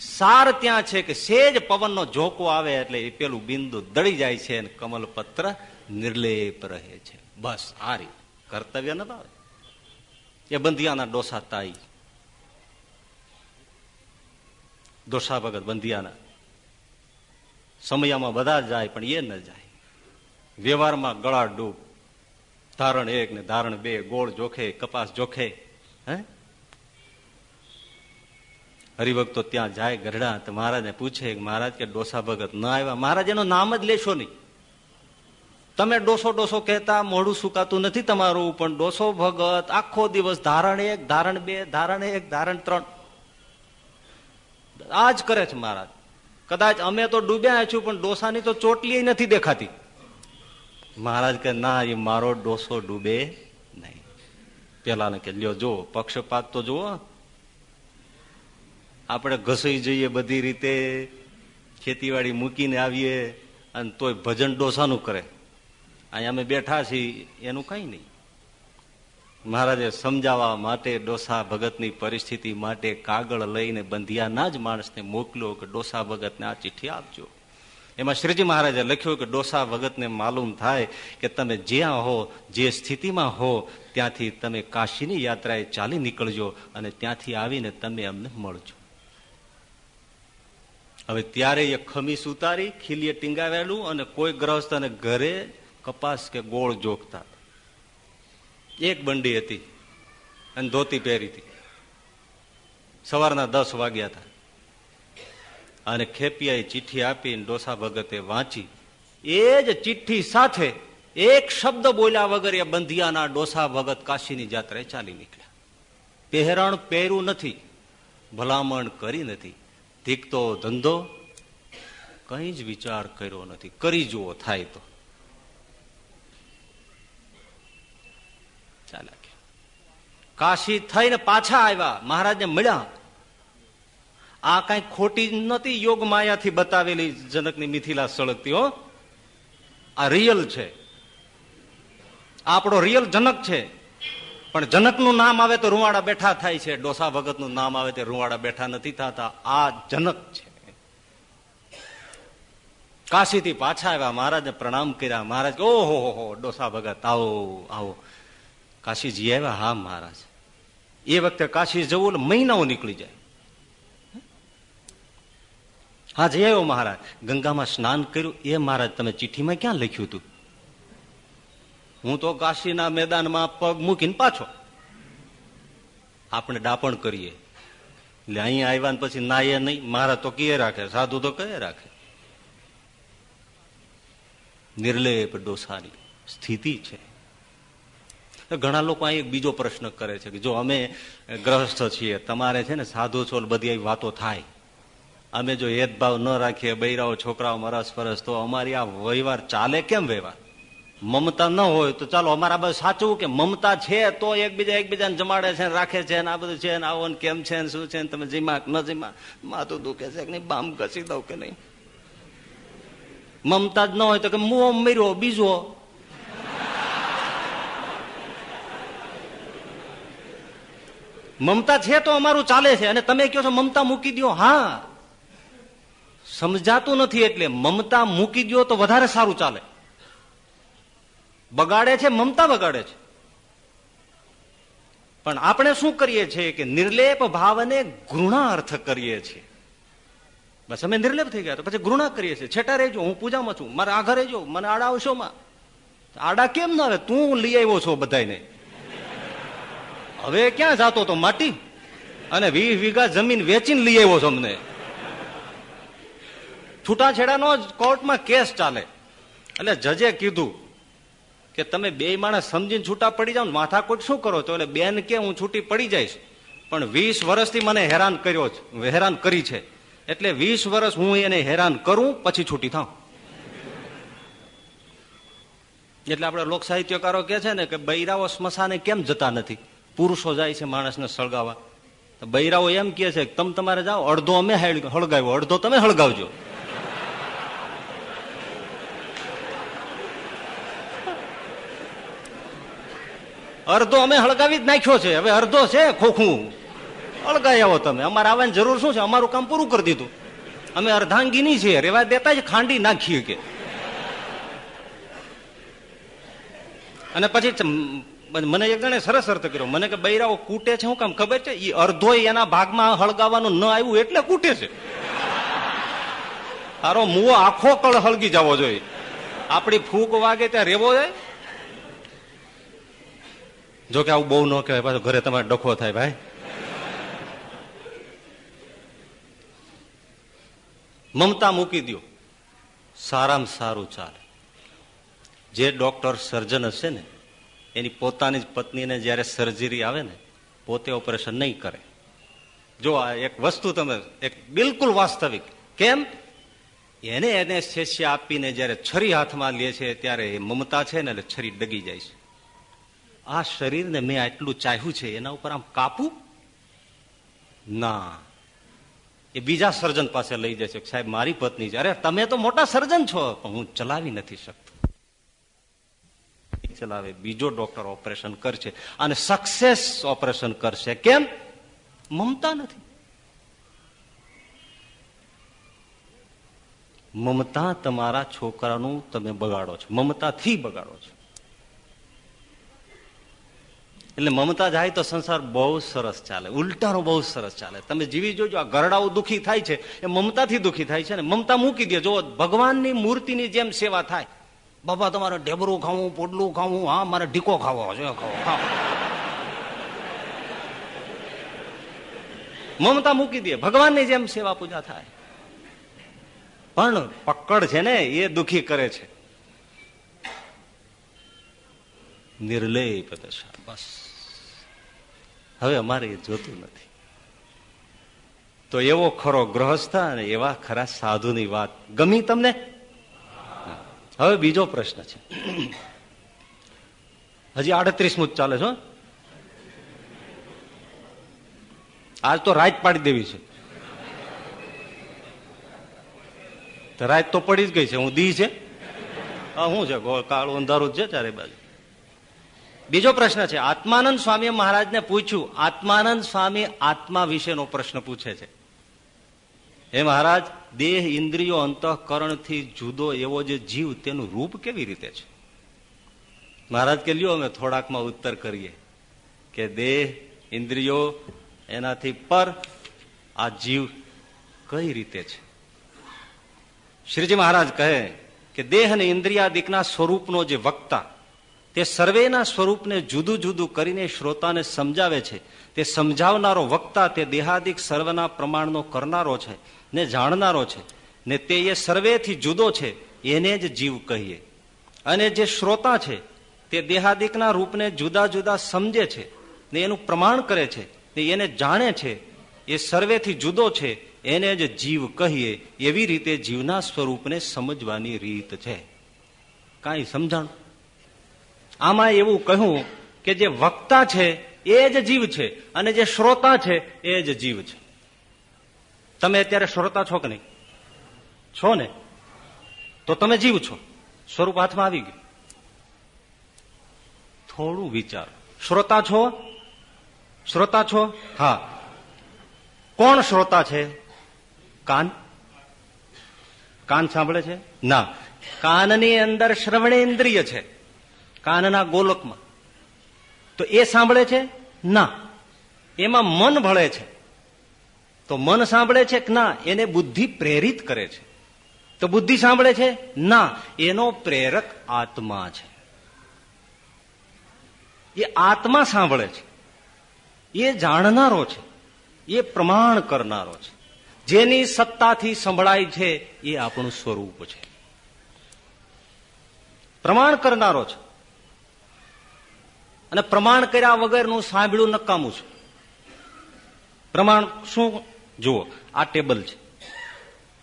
સાર ત્યાં છે કે સેજ પવનનો ઝોકો આવે એટલે એ પેલું બિંદુ દળી જાય છે અને કમલ પત્ર નિર્લેપ રહે છે. બસ આ રીત. કર્તવ્ય ન એ બંધિયાના ડોસા તાઈ. દોષા ભગત બંધિયાના સમયમાં બધા જાય, પણ એ ન જાય. વ્યવહારમાં ગળા ડૂબ, ધારણ એક ને ધારણ બે, ગોળ જોખે, કપાસ જોખે, હે? હરિભક્તો ત્યાં જાય ગરડા તો મહારાજને પૂછે મહારાજ કે ડોસા ભગત ન આવ્યા. મહારાજ એનું નામ જ લેશો નહીં. તમે ડોસો ડોસો કહેતા, મોઢું સુકાતું નથી તમારું, પણ ડોસો ભગત આખો દિવસ ધારણ એક, ધારણ બે, ધારણ એક, ધારણ ત્રણ. આ જ કરે છે મહારાજ. કદાચ અમે તો ડૂબ્યા છું, પણ ડોસાની તો ચોટલી નથી દેખાતી. મહારાજ કે, ના, એ મારો ડોસો ડૂબે નહીં. પેલા ને કે, લ્યો જો પક્ષપાત તો જુઓ. આપણે ઘસાઈ જઈએ બધી રીતે, ખેતીવાડી મૂકીને આવીએ, અને તોય ભજન ડોસાનું કરે. અહીંયા અમે બેઠા છીએ, એનું કઈ નહીં. મહારાજે સમજાવવા માટે ડોસા ભગતની પરિસ્થિતિ માટે કાગળ લઈને બંધિયાના જ માણસને મોકલ્યો કે ડોસા ભગતને આ ચિઠ્ઠી આપજો. એમાં શ્રીજી મહારાજે લખ્યું કે ડોસા ભગતને માલુમ થાય કે તમે જ્યાં હો, જે સ્થિતિમાં હો, ત્યાંથી તમે કાશીની યાત્રાએ ચાલી નીકળજો અને ત્યાંથી આવીને તમે અમને મળજો. હવે ત્યારે એ ખમીસ ઉતારી, ખીલીએ ટીંગાવેલું અને કોઈ ગ્રહસ્થને ઘરે કપાસ કે ગોળ જોખતા એક બંડી હતી અને ધોતી પહેરી હતી. સવારના દસ વાગ્યા હતા. અને ખેપિયાએ ચિઠ્ઠી આપીને ડોસા ભગતે વાંચી. એ જ ચિઠ્ઠી સાથે એક શબ્દ બોલ્યા વગર એ બંધિયાના ડોસા ભગત કાશીની જાત્રાએ ચાલી નીકળ્યા. પહેરણ પહેર્યું નથી, ભલામણ કરી નથી, ધીકતો ધંધો કઈ જ વિચાર કર્યો નથી. કરી જુઓ, થાય તો. ચાલ્યા કાશી થઈને પાછા આવ્યા, મહારાજને મળ્યા. આ કઈ ખોટી નથી યોગ માયાથી બતાવેલી જનકની મિથિલા સળગતી, હો. આ રિયલ છે. આપણો રિયલ જનક છે. પણ જનકનું નામ આવે તો રૂવાડા બેઠા થાય છે. ડોસા ભગતનું નામ આવે તો રૂવાડા બેઠા નથી થતા. આ જનક છે. કાશીથી પાછા આવ્યા. મહારાજને પ્રણામ કર્યા. મહારાજ, ઓહો હો, ડોસા ભગત, આવો આવો. કાશીજી આવ્યા, હા મહારાજ. એ વખતે કાશી જવું મહિનાઓ નીકળી જાય. હા, જઈ આવ્યો મહારાજ. ગંગામાં સ્નાન કર્યું. એ મહારાજ, તમે ચિઠ્ઠીમાં ક્યાં લખ્યું હતું? હું તો કાશીના મેદાનમાં પગ મૂકીને પાછો. આપણે ડાપણ કરીએ. એટલે અહીંયા આવ્યા ને પછી નાયે નહીં. મહારાજ તો કીએ રાખે, સાધુ તો કહે રાખે. નિર્લેપ ડોસાની સ્થિતિ છે. ઘણા લોકો અહીં એક બીજો પ્રશ્ન કરે છે કે જો અમે ગ્રહસ્થ છીએ, તમારે છે ને સાધુ છો બધી આવી વાતો થાય. અમે જો હેદભાવ ન રાખીએ, બૈરાઓ, છોકરાઓ મરસ ફરસ તો અમારી આ વ્યવહાર ચાલે કેમ વ્યવહાર? મમતા ન હોય તો ચાલો અમારા બધું સાચવું કે મમતા છે તો એકબીજા એકબીજાને જમાડે છે રાખે છે ને આ બધું છે ને આવો કેમ છે ને શું છે તમે જીમા ન જીમા માથું દુખે છે કે નહીં? બામ ઘસી દઉં કે નહીં? મમતા જ ન હોય તો કે મુઓ મર્યો, બીજો મમતા છે તો અમારું ચાલે છે. અને તમે કહો છો મમતા મૂકી દો હા. સમજાતું નથી એટલે મમતા મૂકી દો તો વધારે સારું ચાલે. બગાડે છે, મમતા બગાડે છે. પણ આપણે શું કરીએ છીએ કે નિર્લેપ ભાવને ઘૃણા અર્થ કરીએ છીએ. બસ અમે નિર્લેપ થઈ ગયા તો પછી ઘૃણા કરીએ છીએ. છેટા રહેજો, હું પૂજામાં છું. મારે આ ઘરે જો મને આડા આવશો આડા કેમ ના આવે? તું લઈ આવ્યો છો બધાને હવે ક્યાં જાતો તો માટી? અને વીસ વીઘા જમીન વેચીને લઈ આવ્યો છો અમને. છૂટાછેડાનો જ કોર્ટમાં કેસ ચાલે. એટલે જજે કીધું કે તમે બે માણસ સમજીને છૂટા પડી જાઓ માથાકૂટ શું કરો છો? એટલે બેન કે હું છૂટી પડી જઈશ. પણ વીસ વર્ષથી મને હેરાન કર્યો છે, હેરાન કરી છે. એટલે વીસ વર્ષ હું એને હેરાન કરું, પછી છૂટી થાઉં. એટલે આપણે લોક સાહિત્યકારો કે છે ને કે બૈરાઓ સ્મશાને કેમ જતા નથી? પુરુષો જાય છે માણસને સળગાવવા. બૈરાઓ એમ કે છે તમે તમારે જાઓ, અડધો અમે હળગાવ્યો. અડધો તમે હળગાવજો. અડધો અમે હળગાવી જ નાખ્યો છે. હવે અડધો છે ખોખું. હળગાઈ આવો તમે. અમારે આવવાની જરૂર શું છે? અમારું કામ પૂરું કરી દીધું. અમે અર્ધાંગીની છીએ. રેવા દેતા જ ખાંડી નાખીએ કે. અને પછી મને એક જણે સરસ અર્થ કર્યો. મને કે બૈરાઓ કૂટે છે શું કામ ખબર છે? એ અર્ધો એના ભાગમાં હળગાવાનું ન આવ્યું એટલે કૂટે છે. તારો મુવો આખો કળ હળગી જવો જોઈએ. આપણી ફૂક વાગે ત્યાં રેવો જાય. જો આવું બહુ ન કહેવાય, પાછો ઘરે તમારે ડખો થાય ભાઈ. મમતા મૂકી દો સારામાં સારું ચાલે. જે ડોક્ટર સર્જન હશે ને એની પોતાની જ પત્નીને જયારે સર્જરી આવે ને, પોતે ઓપરેશન નહીં કરે. જો આ એક વસ્તુ તમે, એક બિલકુલ વાસ્તવિક, કેમ? એને એને શેષ્ય આપીને જયારે છરી હાથમાં લે છે, ત્યારે એ મમતા છે ને એટલે છરી ડગી જાય છે. આ શરીરને મેં આટલું ચાહ્યું છે, એના ઉપર આમ કાપું? ના. એ બીજા સર્જન પાસે લઈ જશે સાહેબ, મારી પત્ની છે. અરે, તમે તો મોટા સર્જન છો, પણ હું ચલાવી નથી શકતો. ચલાવે, બીજો ડોક્ટર ઓપરેશન કરશે અને સક્સેસ ઓપરેશન કરશે. કેમ? મમતા નથી. મમતા તમારા છોકરાનું તમે બગાડો છો. મમતાથી બગાડો છો. એટલે મમતા જાય તો સંસાર બહુ સરસ ચાલે. ઉલટાનો બહુ સરસ ચાલે. તમે જીવી જોજો, આ ગરડાઓ દુખી થાય છે. એ મમતાથી દુઃખી થાય છે ને. મમતા મૂકી દે જો ભગવાનની મૂર્તિની જેમ સેવા થાય. બાબા તમારે ઢેબરું ખાવું પોડલું ખાવું, હા, મારે ઢીકો ખાવો છે ખાવો મમતા મૂકી દે, ભગવાનની જેમ સેવા પૂજા થાય. પણ પકડ છે ને, એ દુખી કરે છે. નિર્લેપ બસ. હવે અમારે એ જોતું નથી. તો એવો ખરો ગ્રહસ્થ અને એવા ખરા સાધુની વાત ગમી તમને? હવે બીજો પ્રશ્ન છે. હજી આડત્રીસમું જ ચાલે છે આજ તો રાત પાડી દેવી છે. રાત તો પડી જ ગઈ છે, હું દી છે. શું છે કાળું અંધારું છે ચારે બાજુ. બીજો પ્રશ્ન છે, આત્માનંદ સ્વામી મહારાજને પૂછ્યું, આત્માનંદ સ્વામી આત્મા વિશેનો પ્રશ્ન પૂછે છે. હે મહારાજ દેહ ઇન્દ્રિયો અંતઃકરણથી જુદો એવો જે જીવ, તેનું રૂપ કેવી રીતે છે? મહારાજ કે, લ્યો, અમે થોડાકમાં ઉત્તર કરીએ કે દેહ, ઇન્દ્રિયો એનાથી પર આ જીવ કઈ રીતે છે? શ્રીજી મહારાજ કહે કે, દેહ અને ઇન્દ્રિયાદિકના સ્વરૂપનો જે વક્તા, તે સર્વેના સ્વરૂપને જુદું જુદું કરીને શ્રોતાને સમજાવે છે. તે સમજાવનારો વક્તા, તે દેહાદિક સર્વના પ્રમાણનો કરનારો છે. ને જાણનારો છે, ને તે એ સર્વેથી જુદો છે, એને જ જીવ કહીએ. અને જે શ્રોતા છે, તે દેહાદિકના રૂપને જુદા જુદા સમજે છે, ને એનું પ્રમાણ કરે છે, ને એને જાણે છે, એ સર્વેથી જુદો છે, એને જ જીવ કહીએ, એવી રીતે જીવના સ્વરૂપને સમજવાની રીત છે. કાંઈ સમજાણ? આમાં એવું કહ્યું કે જે વક્તા છે, એ જ જીવ છે, અને જે શ્રોતા છે, એ જ જીવ છે. તમે અત્યારે શ્રોતા છો કે નહીં? છો ને? તો તમે જીવ છો. સ્વરૂપ હાથમાં આવી ગયું. થોડું વિચાર. શ્રોતા છો? શ્રોતા છો? હા. કોણ શ્રોતા છે? કાન? કાન સાંભળે છે? ના. કાનની અંદર શ્રવણેન્દ્રિય છે. કાનના ગોલકમાં. તો એ સાંભળે છે? ના. એમાં મન ભળે છે. તો મન સાંભળે છે કે ના, એને બુદ્ધિ પ્રેરિત કરે છે. તો બુદ્ધિ સાંભળે છે? ના, એનો પ્રેરક આત્મા છે. એ આત્મા સાંભળે છે. એ જાણનારો છે. એ પ્રમાણ કરનારો છે. જેની સત્તાથી સંભળાય છે, એ આપણું સ્વરૂપ છે. પ્રમાણ કરનારો છે. અને પ્રમાણ કર્યા વગરનું સાંભળ્યું નકામું છે. પ્રમાણ શું જુઓ, આ ટેબલ છે.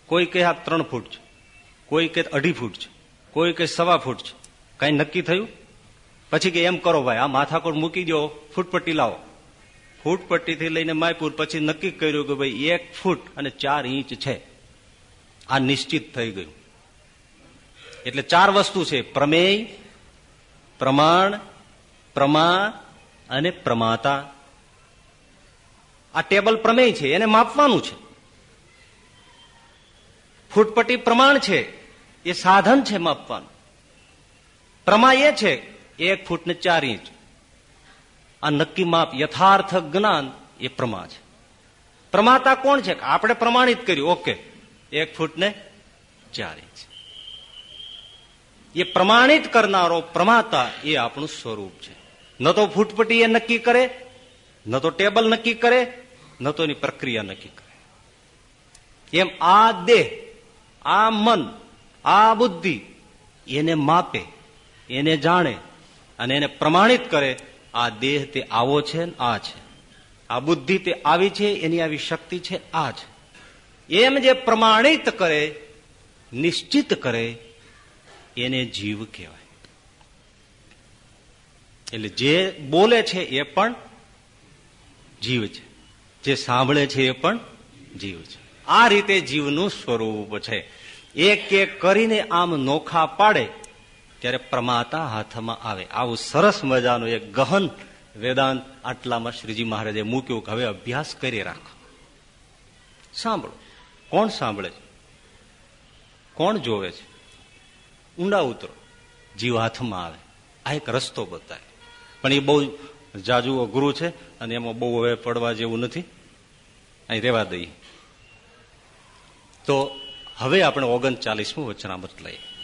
કોઈ કે આ ત્રણ ફૂટ છે, કોઈ કે અઢી ફૂટ છે, કોઈ કે સવા ફૂટ છે. કઈ નક્કી થયું? પછી કે એમ કરો ભાઈ, આ માથાકોટ મૂકી દો, ફૂટપટ્ટી લાવો. ફૂટપટ્ટીથી લઈને માયપુર પછી નક્કી કર્યું કે ભાઈ, એક ફૂટ અને ચાર ઇંચ છે. આ નિશ્ચિત થઈ ગયું. એટલે ચાર વસ્તુ છે, પ્રમેય, પ્રમાણ, પ્રમા અને પ્રમાતા. આ ટેબલ પ્રમેય છે, એને માપવાનું છે. ફૂટપટ્ટી પ્રમાણ છે, એ સાધન છે માપવાનું. પ્રમા એ છે, એક ફૂટ ને ચાર ઇંચ. આ નક્કી માપ યથાર્થ જ્ઞાન એ પ્રમા છે. પ્રમાતા કોણ છે? આપણે પ્રમાણિત કર્યું, ઓકે. એક ફૂટ ને ચાર ઇંચ. એ પ્રમાણિત કરનારો પ્રમાતા એ આપણું સ્વરૂપ છે. ન તો ફૂટપટ્ટી એ નક્કી કરે, ન તો ટેબલ નક્કી કરે ન તો એની પ્રક્રિયા નક્કી કરે. એમ આ દેહ, આ મન, આ બુદ્ધિ એને માપે, એને જાણે અને એને પ્રમાણિત કરે આ દેહ તે આવો છે આ છે. આ બુદ્ધિ તે આવી છે, એની આવી શક્તિ છે, આ છે. એમ જે પ્રમાણિત કરે, નિશ્ચિત કરે, એને જીવ કહેવાય. એટલે જે બોલે છે એ પણ જીવ છે. જે સાંભળે છે એ પણ જીવ છે. આ રીતે જીવનું સ્વરૂપ છે. એક એક કરીને આમ નોખા પાડે, ત્યારે પ્રમાતા હાથમાં આવે. આવું સરસ મજાનું એક ગહન વેદાંત આટલામાં શ્રીજી મહારાજે મૂક્યું કે હવે અભ્યાસ કરી રાખો. સાંભળો. કોણ સાંભળે છે? કોણ જોવે છે? ઊંડા ઉતરો. જીવ હાથમાં આવે. આ એક રસ્તો બતાવે. પણ એ બહુ જાજુ ગુરુ છે અને એમાં બહુ હવે પડવા જેવું નથી. અહીં રેવા દઈએ. તો હવે આપણે ઓગણચાલીસમું વચનામૃત લઈએ.